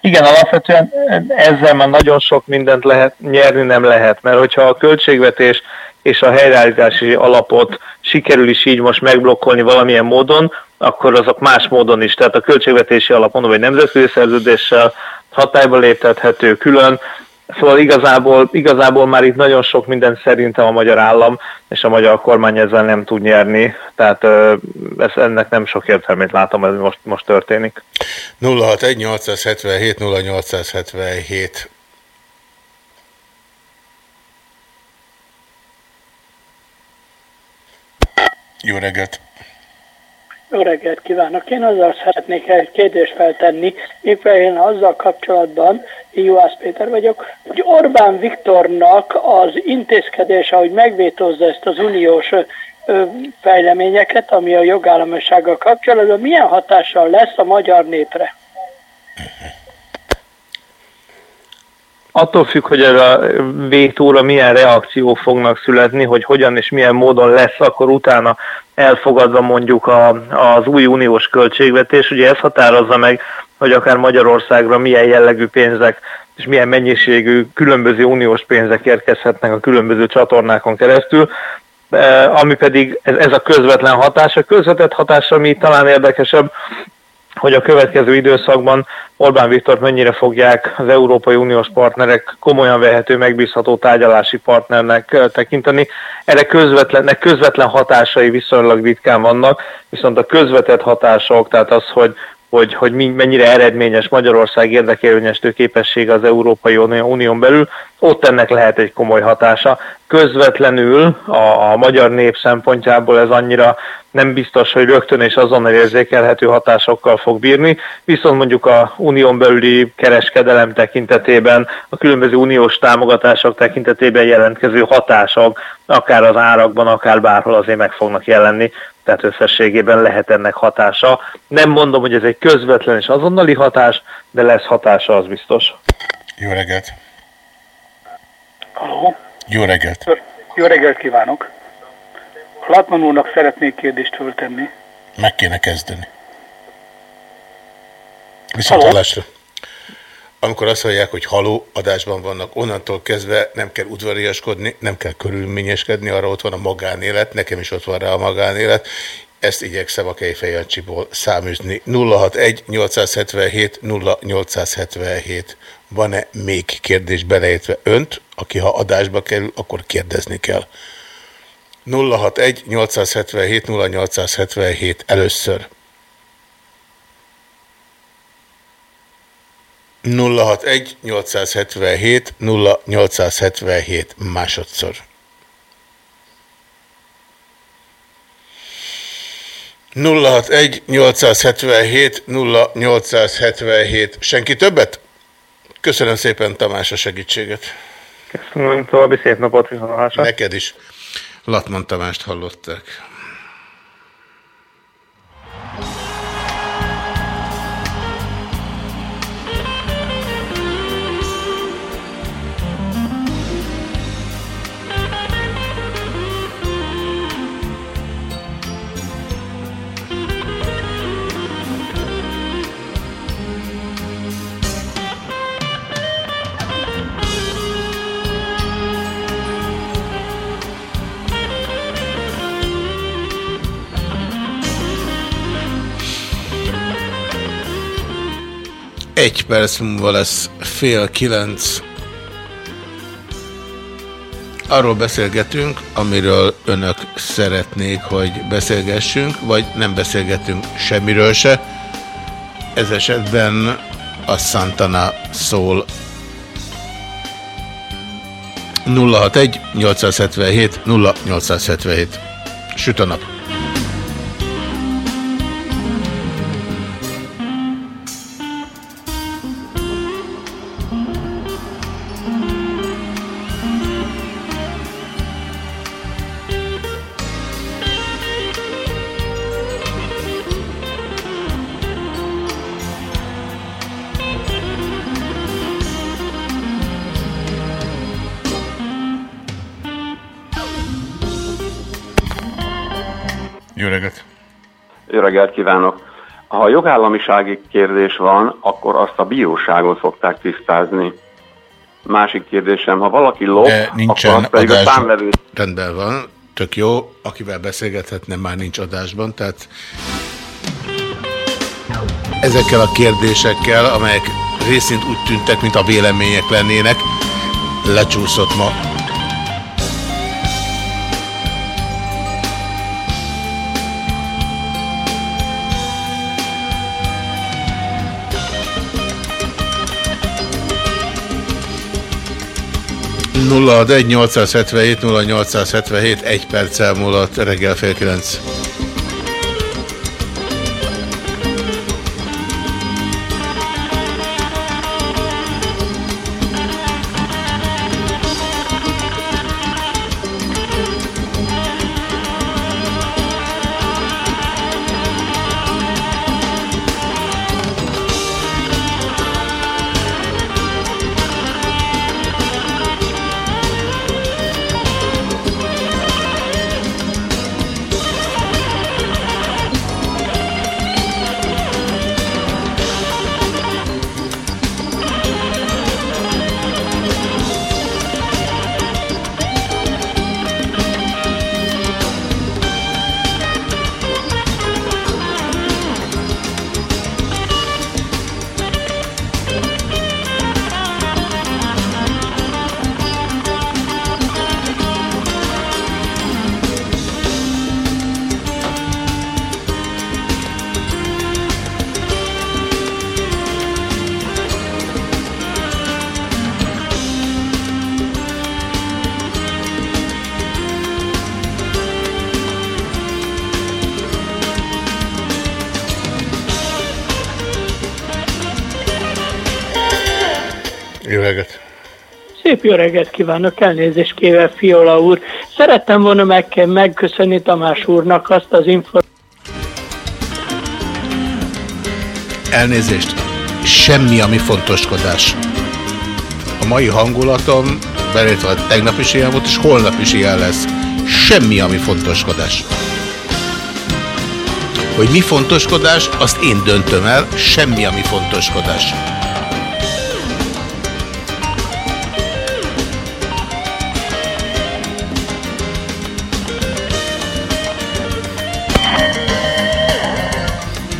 [SPEAKER 18] Igen, alapvetően ezzel már nagyon sok mindent lehet nyerni, nem lehet, mert hogyha a költségvetés és a helyreállítási alapot sikerül is így most megblokkolni valamilyen módon, akkor azok más módon is. Tehát a költségvetési alap mondom, hogy nemzetközi szerződéssel hatályba léptethető külön, Szóval igazából, igazából már itt nagyon sok minden szerintem a magyar állam és a magyar kormány ezzel nem tud nyerni, tehát ez, ennek nem sok értelmét látom, ez most, most történik.
[SPEAKER 1] 061 877 0877 Jó reggelt!
[SPEAKER 21] Jó reggelt kívánok! Én azzal szeretnék egy kérdést feltenni, én azzal kapcsolatban, Juhász Péter vagyok, hogy Orbán Viktornak az intézkedése, hogy megvétózza ezt az uniós fejleményeket, ami a jogállamisággal kapcsolatban, milyen hatással lesz a magyar népre?
[SPEAKER 18] attól függ, hogy ez a vétóra milyen reakciók fognak születni, hogy hogyan és milyen módon lesz akkor utána elfogadva mondjuk a, az új uniós költségvetés. Ugye ez határozza meg, hogy akár Magyarországra milyen jellegű pénzek és milyen mennyiségű különböző uniós pénzek érkezhetnek a különböző csatornákon keresztül, e, ami pedig ez a közvetlen hatás. A közvetett hatás, ami talán érdekesebb, hogy a következő időszakban Orbán Viktor mennyire fogják az Európai Uniós partnerek komolyan vehető, megbízható tárgyalási partnernek tekinteni. Erre közvetlen, közvetlen hatásai viszonylag ritkán vannak, viszont a közvetett hatások, tehát az, hogy hogy, hogy mennyire eredményes Magyarország érdekérvényestő képessége az Európai Unión belül, ott ennek lehet egy komoly hatása. Közvetlenül a, a magyar nép szempontjából ez annyira nem biztos, hogy rögtön és azonnal érzékelhető hatásokkal fog bírni, viszont mondjuk a unión belüli kereskedelem tekintetében, a különböző uniós támogatások tekintetében jelentkező hatások, akár az árakban, akár bárhol azért meg fognak jelenni tehát összességében lehet ennek hatása. Nem mondom, hogy ez egy közvetlen és azonnali hatás, de lesz hatása, az biztos.
[SPEAKER 1] Jó reggelt!
[SPEAKER 21] Halló?
[SPEAKER 1] Jó reggelt!
[SPEAKER 21] Jó reggelt kívánok! Latman úrnak szeretnék kérdést föltenni.
[SPEAKER 1] Meg kéne kezdeni. Viszont hallásra amikor azt mondják, hogy haló adásban vannak, onnantól kezdve nem kell udvariaskodni, nem kell körülményeskedni, arra ott van a magánélet, nekem is ott van rá a magánélet, ezt igyekszem a Kejfejancsiból száműzni. 061-877-0877. Van-e még kérdés beleértve önt, aki ha adásba kerül, akkor kérdezni kell. 061-877-0877 először. 061 877 0877 másodszor. nulla egy 877 0877. Senki többet? Köszönöm szépen Tamás a segítséget.
[SPEAKER 18] Köszönöm, további szép napot, viszontlátásra.
[SPEAKER 1] Neked is. Latman Tamást hallották. Egy perc múlva lesz fél kilenc. Arról beszélgetünk, amiről önök szeretnék, hogy beszélgessünk, vagy nem beszélgetünk semmiről se. Ez esetben a Santana szól 061 877 0877. Süt a nap.
[SPEAKER 22] Ha jogállamisági kérdés van, akkor azt a bíróságon szokták tisztázni. Másik kérdésem, ha valaki lop,
[SPEAKER 1] De nincsen
[SPEAKER 22] akkor azt pedig adás... a számlevő...
[SPEAKER 1] Rendben van, tök jó, akivel beszélgethetne már nincs adásban, tehát ezekkel a kérdésekkel, amelyek részint úgy tűntek, mint a vélemények lennének, lecsúszott ma 061 877 0877 egy perccel múlott reggel fél kilenc. Jó reggelt!
[SPEAKER 21] Szép jó reggelt kívánok, elnézést kéve Fiola úr. Szerettem volna meg, megköszönni Tamás úrnak azt az információt.
[SPEAKER 1] Elnézést! Semmi, ami fontoskodás. A mai hangulatom, belétve a tegnap is ilyen volt, és holnap is ilyen lesz. Semmi, ami fontoskodás. Hogy mi fontoskodás, azt én döntöm el, semmi, ami fontoskodás.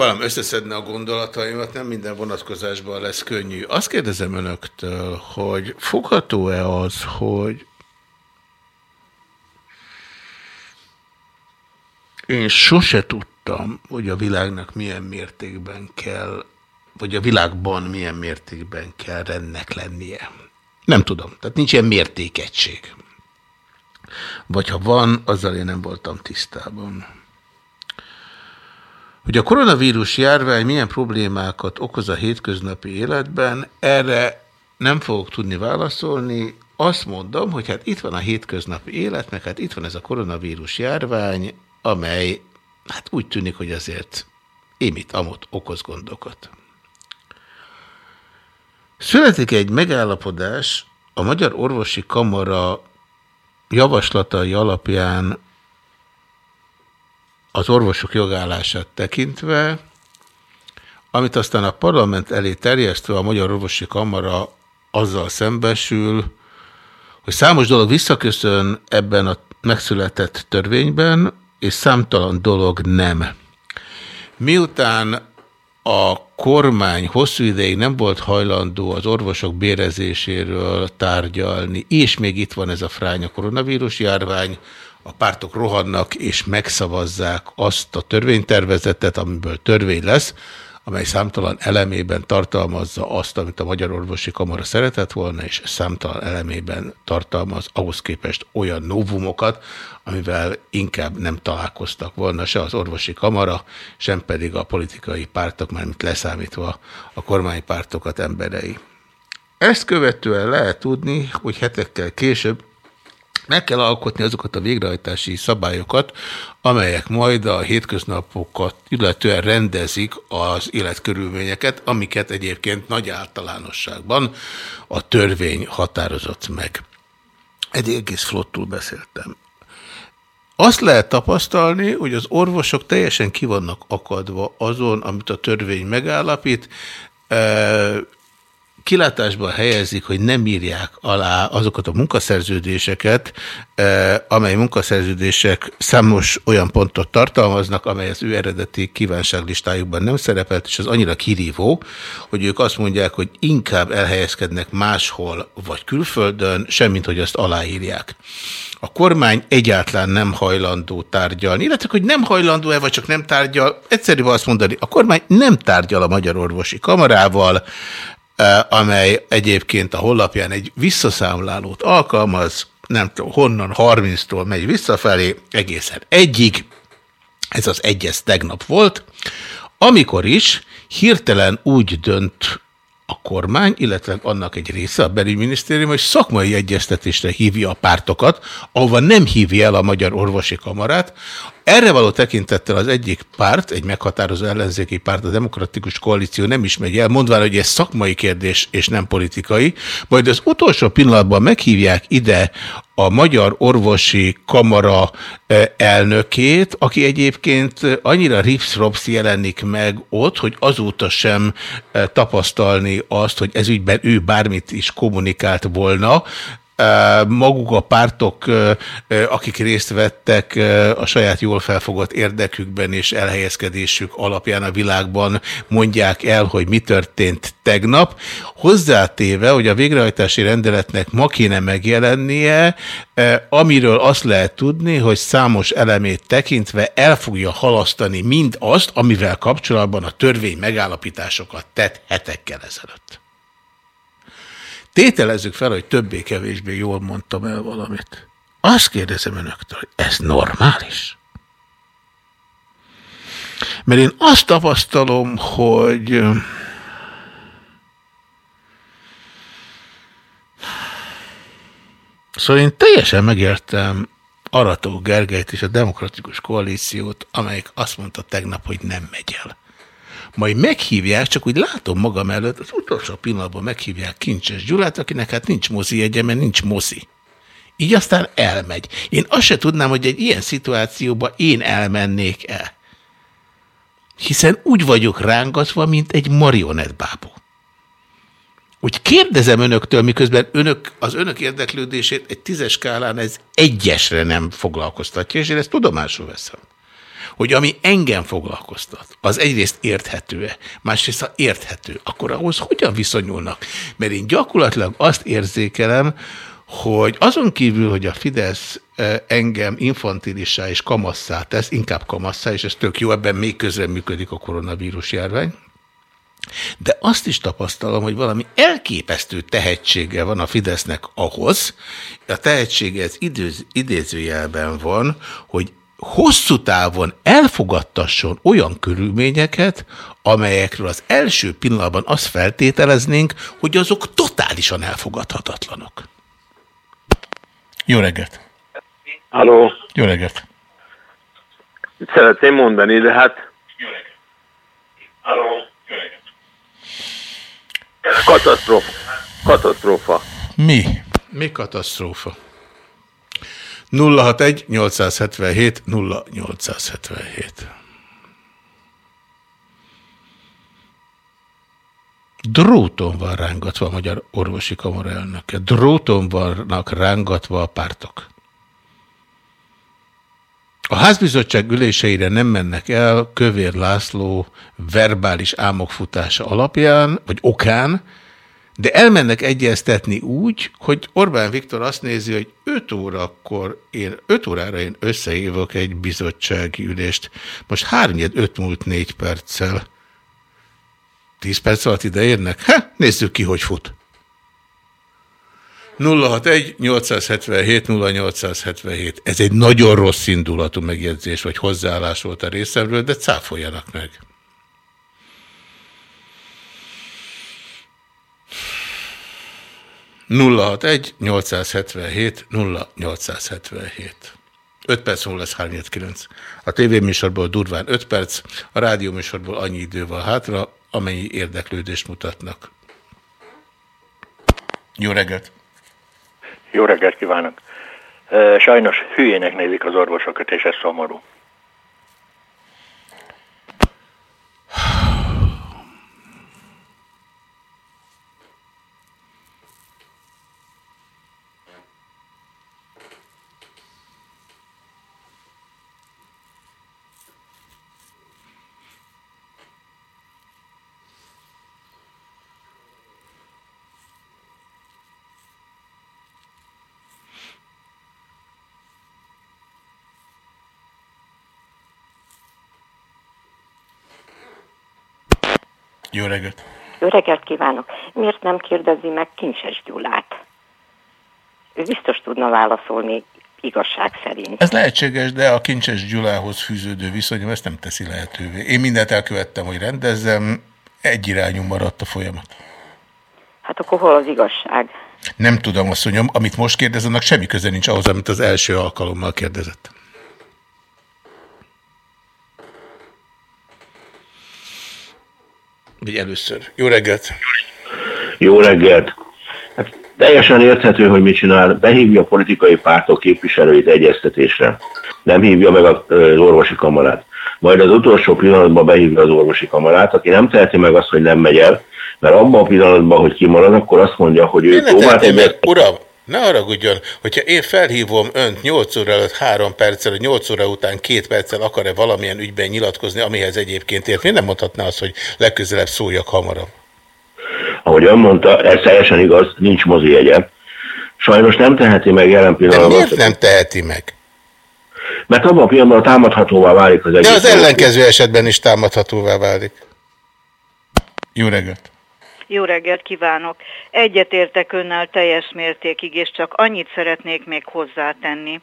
[SPEAKER 1] Megpróbálom összeszedni a gondolataimat, nem minden vonatkozásban lesz könnyű. Azt kérdezem önöktől, hogy fogható-e az, hogy én sose tudtam, hogy a világnak milyen mértékben kell, vagy a világban milyen mértékben kell rendnek lennie. Nem tudom. Tehát nincs ilyen mértékegység. Vagy ha van, azzal én nem voltam tisztában. Hogy a koronavírus járvány milyen problémákat okoz a hétköznapi életben, erre nem fogok tudni válaszolni. Azt mondom, hogy hát itt van a hétköznapi élet, meg hát itt van ez a koronavírus járvány, amely hát úgy tűnik, hogy azért émit amott okoz gondokat. Születik egy megállapodás a Magyar Orvosi Kamara javaslatai alapján az orvosok jogállását tekintve, amit aztán a parlament elé terjesztve a Magyar Orvosi Kamara azzal szembesül, hogy számos dolog visszaköszön ebben a megszületett törvényben, és számtalan dolog nem. Miután a kormány hosszú ideig nem volt hajlandó az orvosok bérezéséről tárgyalni, és még itt van ez a fránya koronavírus járvány, a pártok rohannak és megszavazzák azt a törvénytervezetet, amiből törvény lesz, amely számtalan elemében tartalmazza azt, amit a Magyar Orvosi Kamara szeretett volna, és számtalan elemében tartalmaz ahhoz képest olyan novumokat, amivel inkább nem találkoztak volna se az orvosi kamara, sem pedig a politikai pártok, mármint leszámítva a kormánypártokat emberei. Ezt követően lehet tudni, hogy hetekkel később meg kell alkotni azokat a végrehajtási szabályokat, amelyek majd a hétköznapokat illetően rendezik az életkörülményeket, amiket egyébként nagy általánosságban a törvény határozott meg. Egy egész flottul beszéltem. Azt lehet tapasztalni, hogy az orvosok teljesen kivannak akadva azon, amit a törvény megállapít, kilátásba helyezik, hogy nem írják alá azokat a munkaszerződéseket, eh, amely munkaszerződések számos olyan pontot tartalmaznak, amely az ő eredeti kívánságlistájukban nem szerepelt, és az annyira kirívó, hogy ők azt mondják, hogy inkább elhelyezkednek máshol vagy külföldön, semmint hogy azt aláírják. A kormány egyáltalán nem hajlandó tárgyalni, illetve hogy nem hajlandó-e, vagy csak nem tárgyal, egyszerű azt mondani, a kormány nem tárgyal a Magyar Orvosi Kamarával, amely egyébként a hollapján egy visszaszámlálót alkalmaz, nem tudom, honnan 30-tól megy visszafelé, egészen egyig, ez az egyes tegnap volt, amikor is hirtelen úgy dönt a kormány, illetve annak egy része, a belügyminisztérium, hogy szakmai egyeztetésre hívja a pártokat, ahova nem hívja el a Magyar Orvosi Kamarát. Erre való tekintettel az egyik párt, egy meghatározó ellenzéki párt, a Demokratikus Koalíció nem is megy el, mondván, hogy ez szakmai kérdés és nem politikai, majd az utolsó pillanatban meghívják ide a Magyar Orvosi Kamara e, elnökét, aki egyébként annyira rips jelenik meg ott, hogy azóta sem e, tapasztalni azt, hogy ezügyben ő bármit is kommunikált volna, maguk a pártok, akik részt vettek a saját jól felfogott érdekükben és elhelyezkedésük alapján a világban mondják el, hogy mi történt tegnap. Hozzátéve, hogy a végrehajtási rendeletnek ma kéne megjelennie, amiről azt lehet tudni, hogy számos elemét tekintve el fogja halasztani mind azt, amivel kapcsolatban a törvény megállapításokat tett hetekkel ezelőtt. Tételezzük fel, hogy többé-kevésbé jól mondtam el valamit. Azt kérdezem önöktől, hogy ez normális? Mert én azt tapasztalom, hogy Szóval én teljesen megértem Arató Gergelyt és a Demokratikus Koalíciót, amelyik azt mondta tegnap, hogy nem megy el majd meghívják, csak úgy látom magam előtt, az utolsó pillanatban meghívják Kincses Gyulát, akinek hát nincs mozi egye, mert nincs mozi. Így aztán elmegy. Én azt se tudnám, hogy egy ilyen szituációba én elmennék el. Hiszen úgy vagyok rángatva, mint egy marionettbábú. Úgy kérdezem önöktől, miközben önök, az önök érdeklődését egy tízes skálán ez egyesre nem foglalkoztatja, és én ezt tudomásul veszem hogy ami engem foglalkoztat, az egyrészt érthető-e, másrészt ha érthető, akkor ahhoz hogyan viszonyulnak? Mert én gyakorlatilag azt érzékelem, hogy azon kívül, hogy a Fidesz e, engem infantilissá és kamasszá tesz, inkább kamasszá, és ez tök jó, ebben még közben működik a koronavírus járvány, de azt is tapasztalom, hogy valami elképesztő tehetsége van a Fidesznek ahhoz, a tehetsége ez időz, idézőjelben van, hogy hosszú távon elfogadtasson olyan körülményeket, amelyekről az első pillanatban azt feltételeznénk, hogy azok totálisan elfogadhatatlanok. Jó reggelt!
[SPEAKER 23] Halló!
[SPEAKER 1] Jó reggelt!
[SPEAKER 23] Szeretném mondani, de hát... Halló! Katasztrófa. Katasztrófa.
[SPEAKER 1] Mi? Mi katasztrófa? 061 877 0877. Dróton van rángatva a Magyar Orvosi Kamara elnöke. Dróton vannak rángatva a pártok. A házbizottság üléseire nem mennek el Kövér László verbális álmokfutása alapján, vagy okán, de elmennek egyeztetni úgy, hogy Orbán Viktor azt nézi, hogy 5 órakor én, 5 órára én összehívok egy bizottsági ülést. Most 3 5 múlt 4 perccel. 10 perc alatt ide érnek? Ha, nézzük ki, hogy fut. 061 877 0877. Ez egy nagyon rossz indulatú megjegyzés, vagy hozzáállás volt a részemről, de cáfoljanak meg. 061 877 0877. 5 perc múlva lesz 39. A tévéműsorból durván 5 perc, a rádióműsorból annyi idő van hátra, amennyi érdeklődést mutatnak. Jó reggelt!
[SPEAKER 24] Jó reggelt kívánok! Sajnos hülyének nézik az orvosokat, és ez szomorú.
[SPEAKER 1] Jó reggelt!
[SPEAKER 25] Jó reggelt kívánok! Miért nem kérdezi meg Kincses Gyulát? Ő biztos tudna válaszolni igazság szerint.
[SPEAKER 1] Ez lehetséges, de a Kincses Gyulához fűződő viszonyom ezt nem teszi lehetővé. Én mindent elkövettem, hogy rendezzem, egyirányú maradt a folyamat.
[SPEAKER 25] Hát akkor hol az igazság?
[SPEAKER 1] Nem tudom, asszonyom, amit most kérdezem, semmi köze nincs ahhoz, amit az első alkalommal kérdezett. Vagy először. Jó reggelt!
[SPEAKER 23] Jó reggelt! Hát teljesen érthető, hogy mit csinál. Behívja a politikai pártok képviselőit egyeztetésre. Nem hívja meg az orvosi kamarát. Majd az utolsó pillanatban behívja az orvosi kamarát, aki nem teheti meg azt, hogy nem megy el, mert abban a pillanatban, hogy kimarad, akkor azt mondja, hogy ő próbált
[SPEAKER 1] egyet... Uram, Ne haragudjon, hogyha én felhívom önt 8 óra előtt 3 perccel, 8 óra után 2 perccel akar-e valamilyen ügyben nyilatkozni, amihez egyébként ért, miért nem mondhatná azt, hogy legközelebb szóljak hamarabb?
[SPEAKER 23] Ahogy ön mondta, ez teljesen igaz, nincs mozi jegye. Sajnos nem teheti meg jelen pillanatban.
[SPEAKER 1] De miért nem teheti meg?
[SPEAKER 23] Mert abban a pillanatban támadhatóvá válik az egész.
[SPEAKER 1] De az ellenkező esetben is támadhatóvá válik. Jó reggelt!
[SPEAKER 26] Jó reggelt kívánok! Egyetértek önnel teljes mértékig, és csak annyit szeretnék még hozzátenni,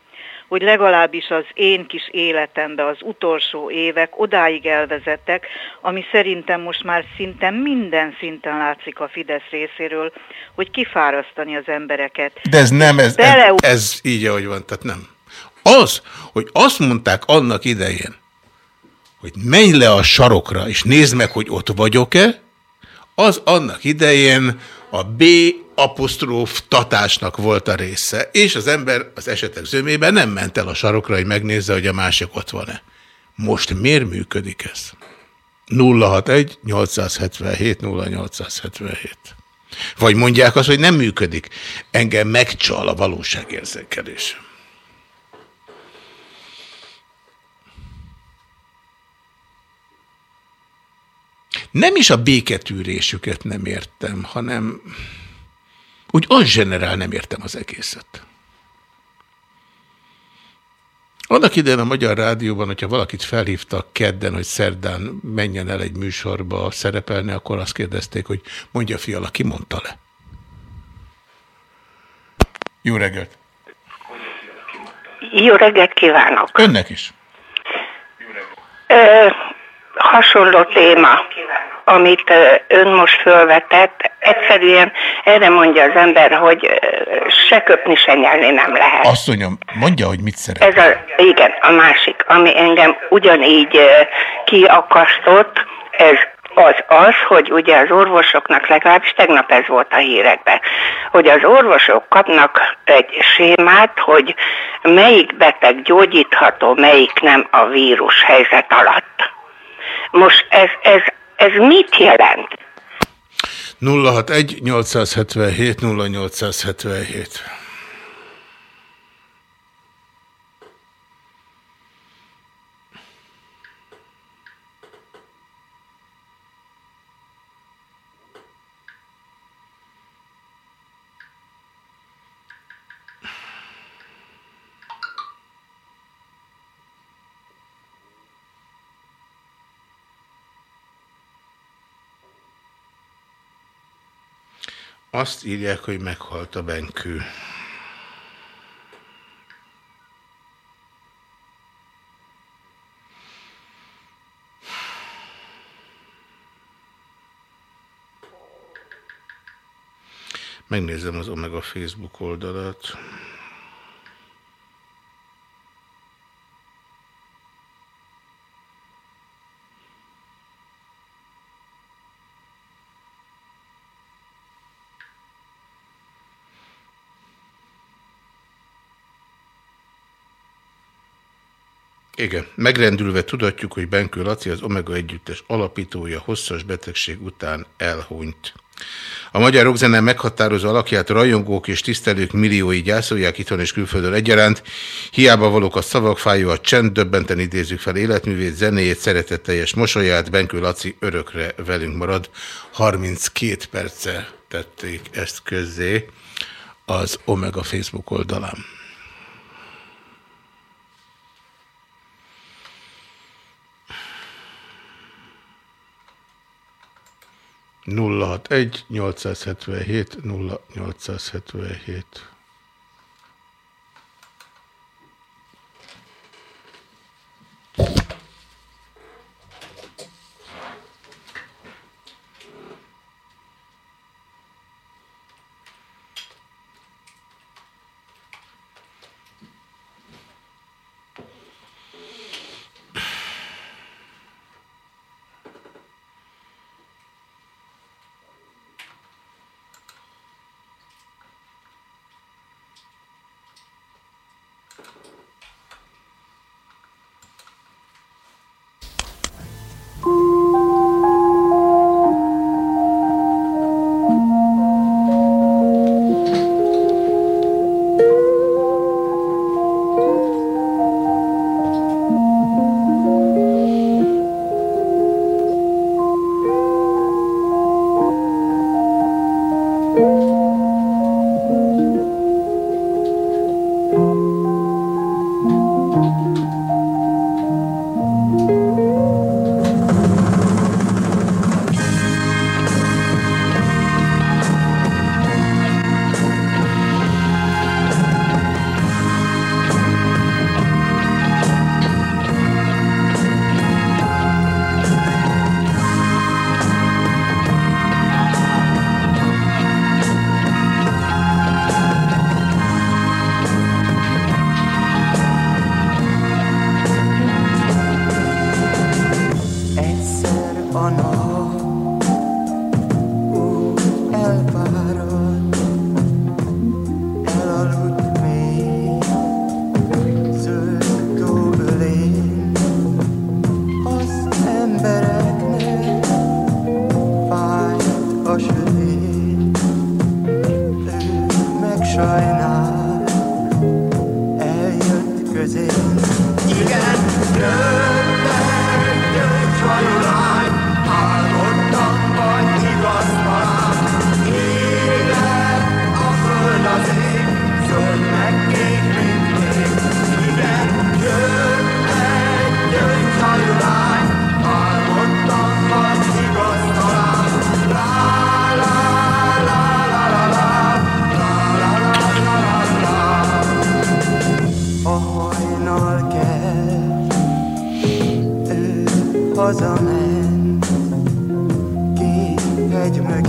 [SPEAKER 26] hogy legalábbis az én kis életembe az utolsó évek odáig elvezettek, ami szerintem most már szinte minden szinten látszik a Fidesz részéről, hogy kifárasztani az embereket.
[SPEAKER 1] De ez nem, ez, ez, ez így, ahogy van, tehát nem. Az, hogy azt mondták annak idején, hogy menj le a sarokra, és nézd meg, hogy ott vagyok-e, az annak idején a B apostróf tatásnak volt a része, és az ember az esetek zömében nem ment el a sarokra, hogy megnézze, hogy a másik ott van-e. Most miért működik ez? 061 877 0877. Vagy mondják azt, hogy nem működik. Engem megcsal a valóságérzékelés. Nem is a béketűrésüket nem értem, hanem úgy az generál nem értem az egészet. Annak idején a Magyar Rádióban, hogyha valakit felhívtak kedden, hogy szerdán menjen el egy műsorba szerepelni, akkor azt kérdezték, hogy mondja fiala, ki mondta le? Jó reggelt!
[SPEAKER 27] Jó reggelt kívánok!
[SPEAKER 1] Önnek is!
[SPEAKER 27] Ö, hasonló téma, amit ön most fölvetett, egyszerűen erre mondja az ember, hogy se köpni, se nyelni nem lehet.
[SPEAKER 1] Asszonyom, mondja, hogy mit szeret.
[SPEAKER 27] Ez a, igen, a másik, ami engem ugyanígy kiakasztott, ez az az, hogy ugye az orvosoknak, legalábbis tegnap ez volt a hírekben, hogy az orvosok kapnak egy sémát, hogy melyik beteg gyógyítható, melyik nem a vírus helyzet alatt. Most ez, ez, ez mit jelent?
[SPEAKER 1] 061 877 0877 Azt írják, hogy meghalt a Benkő. Megnézem az Omega Facebook oldalát. Igen, megrendülve tudatjuk, hogy Benkő Laci az Omega Együttes alapítója hosszas betegség után elhunyt. A magyar rockzene meghatározó alakját rajongók és tisztelők milliói gyászolják itthon és külföldön egyaránt. Hiába valók a szavak, fájó a csend, döbbenten idézzük fel életművét, zenéjét, szeretetteljes mosolyát, Benkő Laci örökre velünk marad. 32 perce tették ezt közzé az Omega Facebook oldalán. 061 877 0877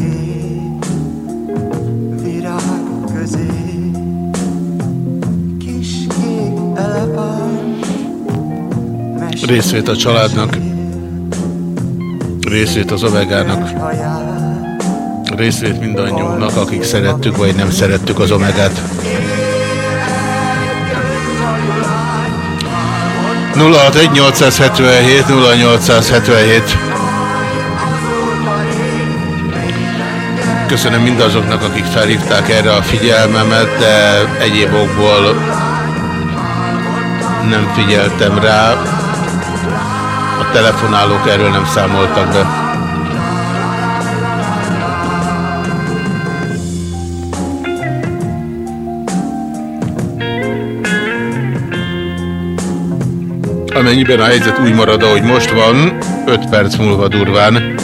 [SPEAKER 28] mögé Virág közé. Kis kék
[SPEAKER 1] Részvét a családnak, részvét az Omegának, részvét mindannyiunknak, akik szerettük vagy nem szerettük az Omegát. 061 877 0877 Köszönöm mindazoknak, akik felhívták erre a figyelmemet, de egyéb okból nem figyeltem rá. A telefonálók erről nem számoltak be. amennyiben a helyzet úgy marad, ahogy most van, 5 perc múlva durván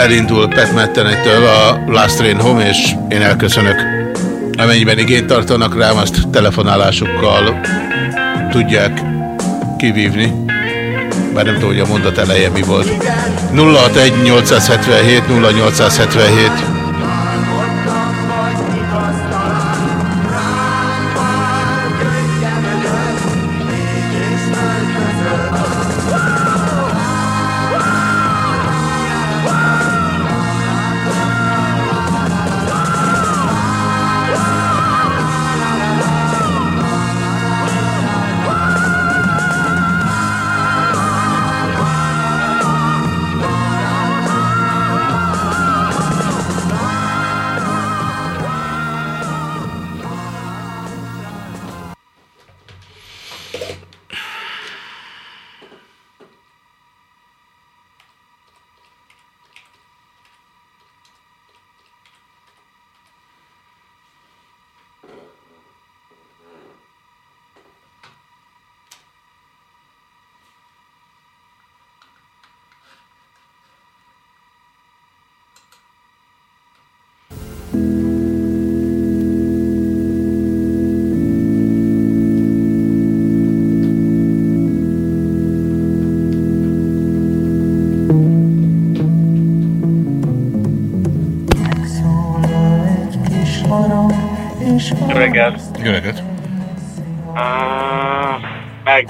[SPEAKER 1] elindul Pat Mettenetől a Last Train Home, és én elköszönök. Amennyiben igényt tartanak rám, azt telefonálásukkal tudják kivívni. Bár nem tudom, hogy a mondat eleje mi volt. 061 877 0877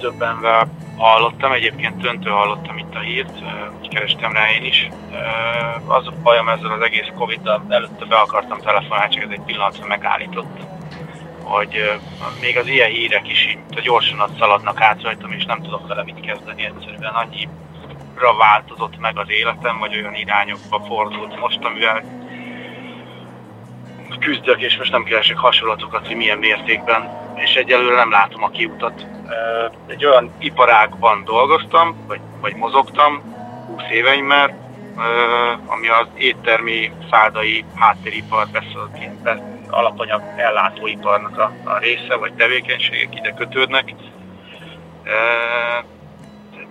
[SPEAKER 29] megdöbbenve hallottam, egyébként döntő hallottam itt a hírt, úgy kerestem rá én is. Az a bajom ezzel az egész Covid-dal, előtte be akartam telefonálni, csak ez egy pillanatra megállított, hogy még az ilyen hírek is így gyorsan szaladnak át rajtam, és nem tudok vele mit kezdeni egyszerűen. Annyira változott meg az életem, vagy olyan irányokba fordult most, amivel küzdök, és most nem keresek hasonlatokat, hogy milyen mértékben, és egyelőre nem látom a kiutat. Egy olyan iparágban dolgoztam, vagy, vagy mozogtam 20 éveimmel, ami az éttermi, száldai háttéripar, be, alapanyag ellátóiparnak a, a része, vagy tevékenységek ide kötődnek.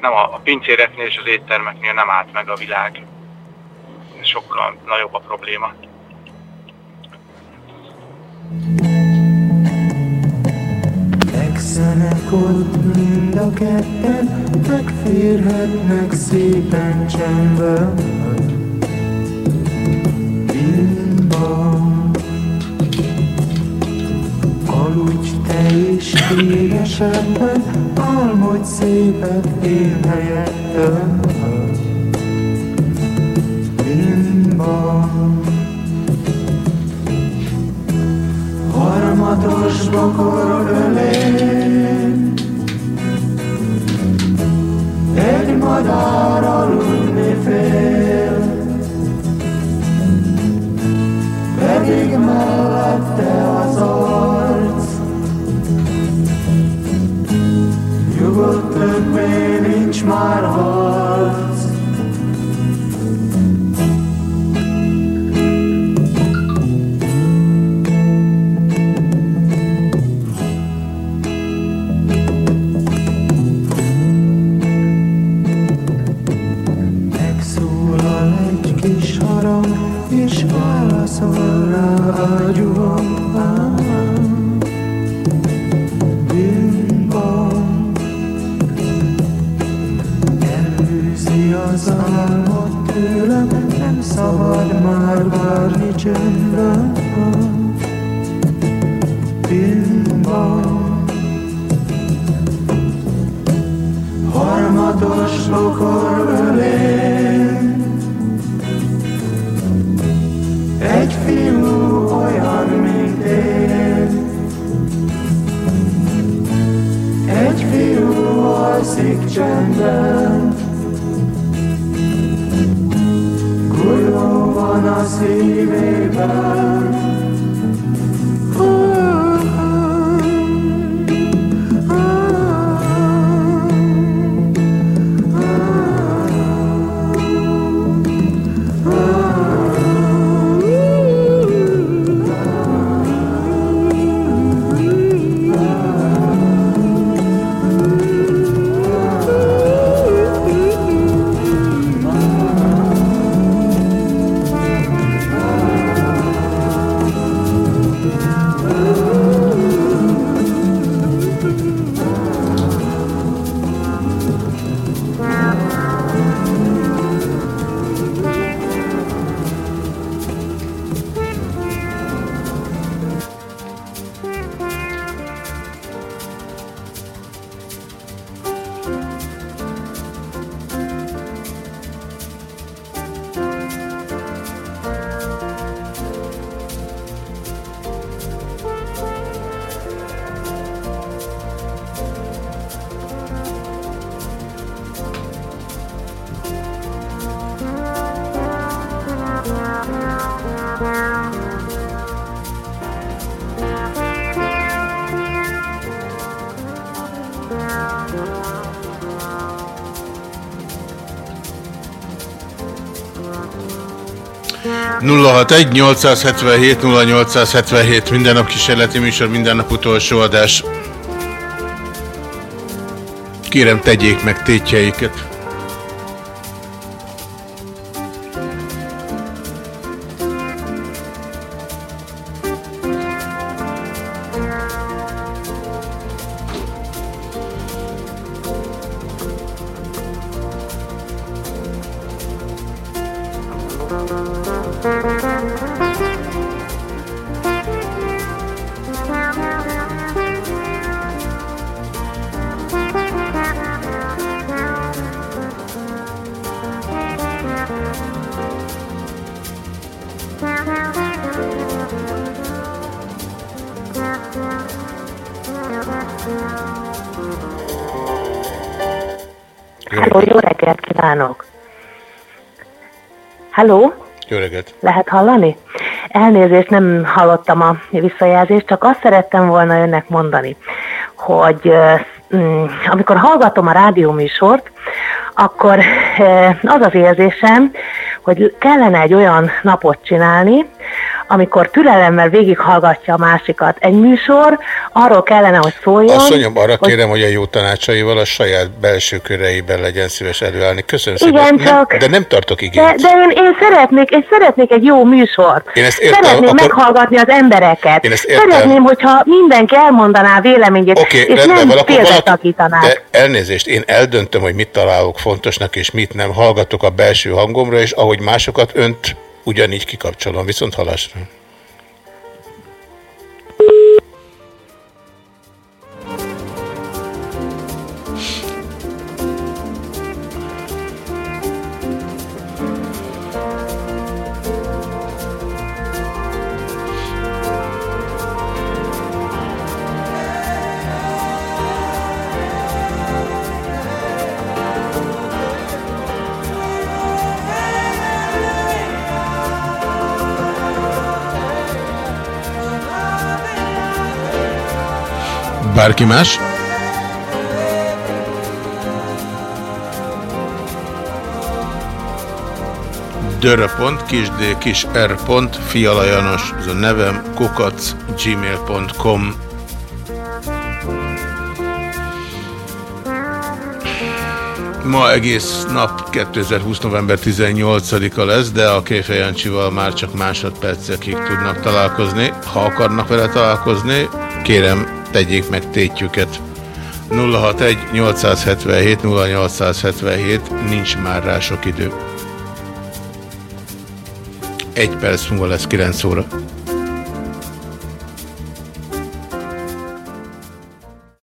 [SPEAKER 29] Nem a, a pincéreknél és az éttermeknél nem állt meg a világ. Sokkal nagyobb a probléma.
[SPEAKER 28] Ott mind a ketten, megférhetnek szépen csendben. Bimban, aludj te is égesebben, álmodj szépet én helyettem. Bimban, harmatos bokor ölén. Egy madár aludni fél, pedig mellette az arc. Nyugodt többé nincs már harc, Yazar mutlu, hem sabar, marbar, niçin?
[SPEAKER 1] 061 877 0877 minden nap kísérleti műsor, minden nap utolsó adás. Kérem, tegyék meg tétjeiket.
[SPEAKER 30] Halló? Jó reggelt! Lehet hallani? Elnézést, nem hallottam a visszajelzést, csak azt szerettem volna önnek mondani, hogy mm, amikor hallgatom a rádióműsort, akkor az az érzésem, hogy kellene egy olyan napot csinálni, amikor türelemmel végighallgatja a másikat. Egy műsor arról kellene, hogy szóljon.
[SPEAKER 1] Asszonyom, arra
[SPEAKER 30] hogy...
[SPEAKER 1] kérem, hogy a jó tanácsaival a saját belső köreiben legyen szíves előállni. Köszönöm
[SPEAKER 30] Igen,
[SPEAKER 1] szépen.
[SPEAKER 30] csak...
[SPEAKER 1] Nem, de nem tartok igényt.
[SPEAKER 30] De, de én, én, szeretnék, én szeretnék egy jó műsort.
[SPEAKER 1] Én ezt értem,
[SPEAKER 30] Szeretném
[SPEAKER 1] akkor...
[SPEAKER 30] meghallgatni az embereket.
[SPEAKER 1] Én ezt értem.
[SPEAKER 30] Szeretném, hogyha mindenki elmondaná véleményét,
[SPEAKER 1] Oké,
[SPEAKER 30] és
[SPEAKER 1] rendben
[SPEAKER 30] nem
[SPEAKER 1] akkor
[SPEAKER 30] félbeszakítaná.
[SPEAKER 1] De elnézést, én eldöntöm, hogy mit találok fontosnak, és mit nem. Hallgatok a belső hangomra, és ahogy másokat önt ugyanígy kikapcsolom. Viszont halásra. Bárki más? Dörö.pont, kis d, kis r. Pont, Fiala Janos, ez a nevem, kukac, gmail.com. Ma egész nap 2020. november 18-a lesz, de a Kéfe Jancsival már csak másodpercekig tudnak találkozni. Ha akarnak vele találkozni, kérem tegyék meg tétjüket. 061 877 0877 nincs már rá sok idő. egy perc múlva lesz 9 óra.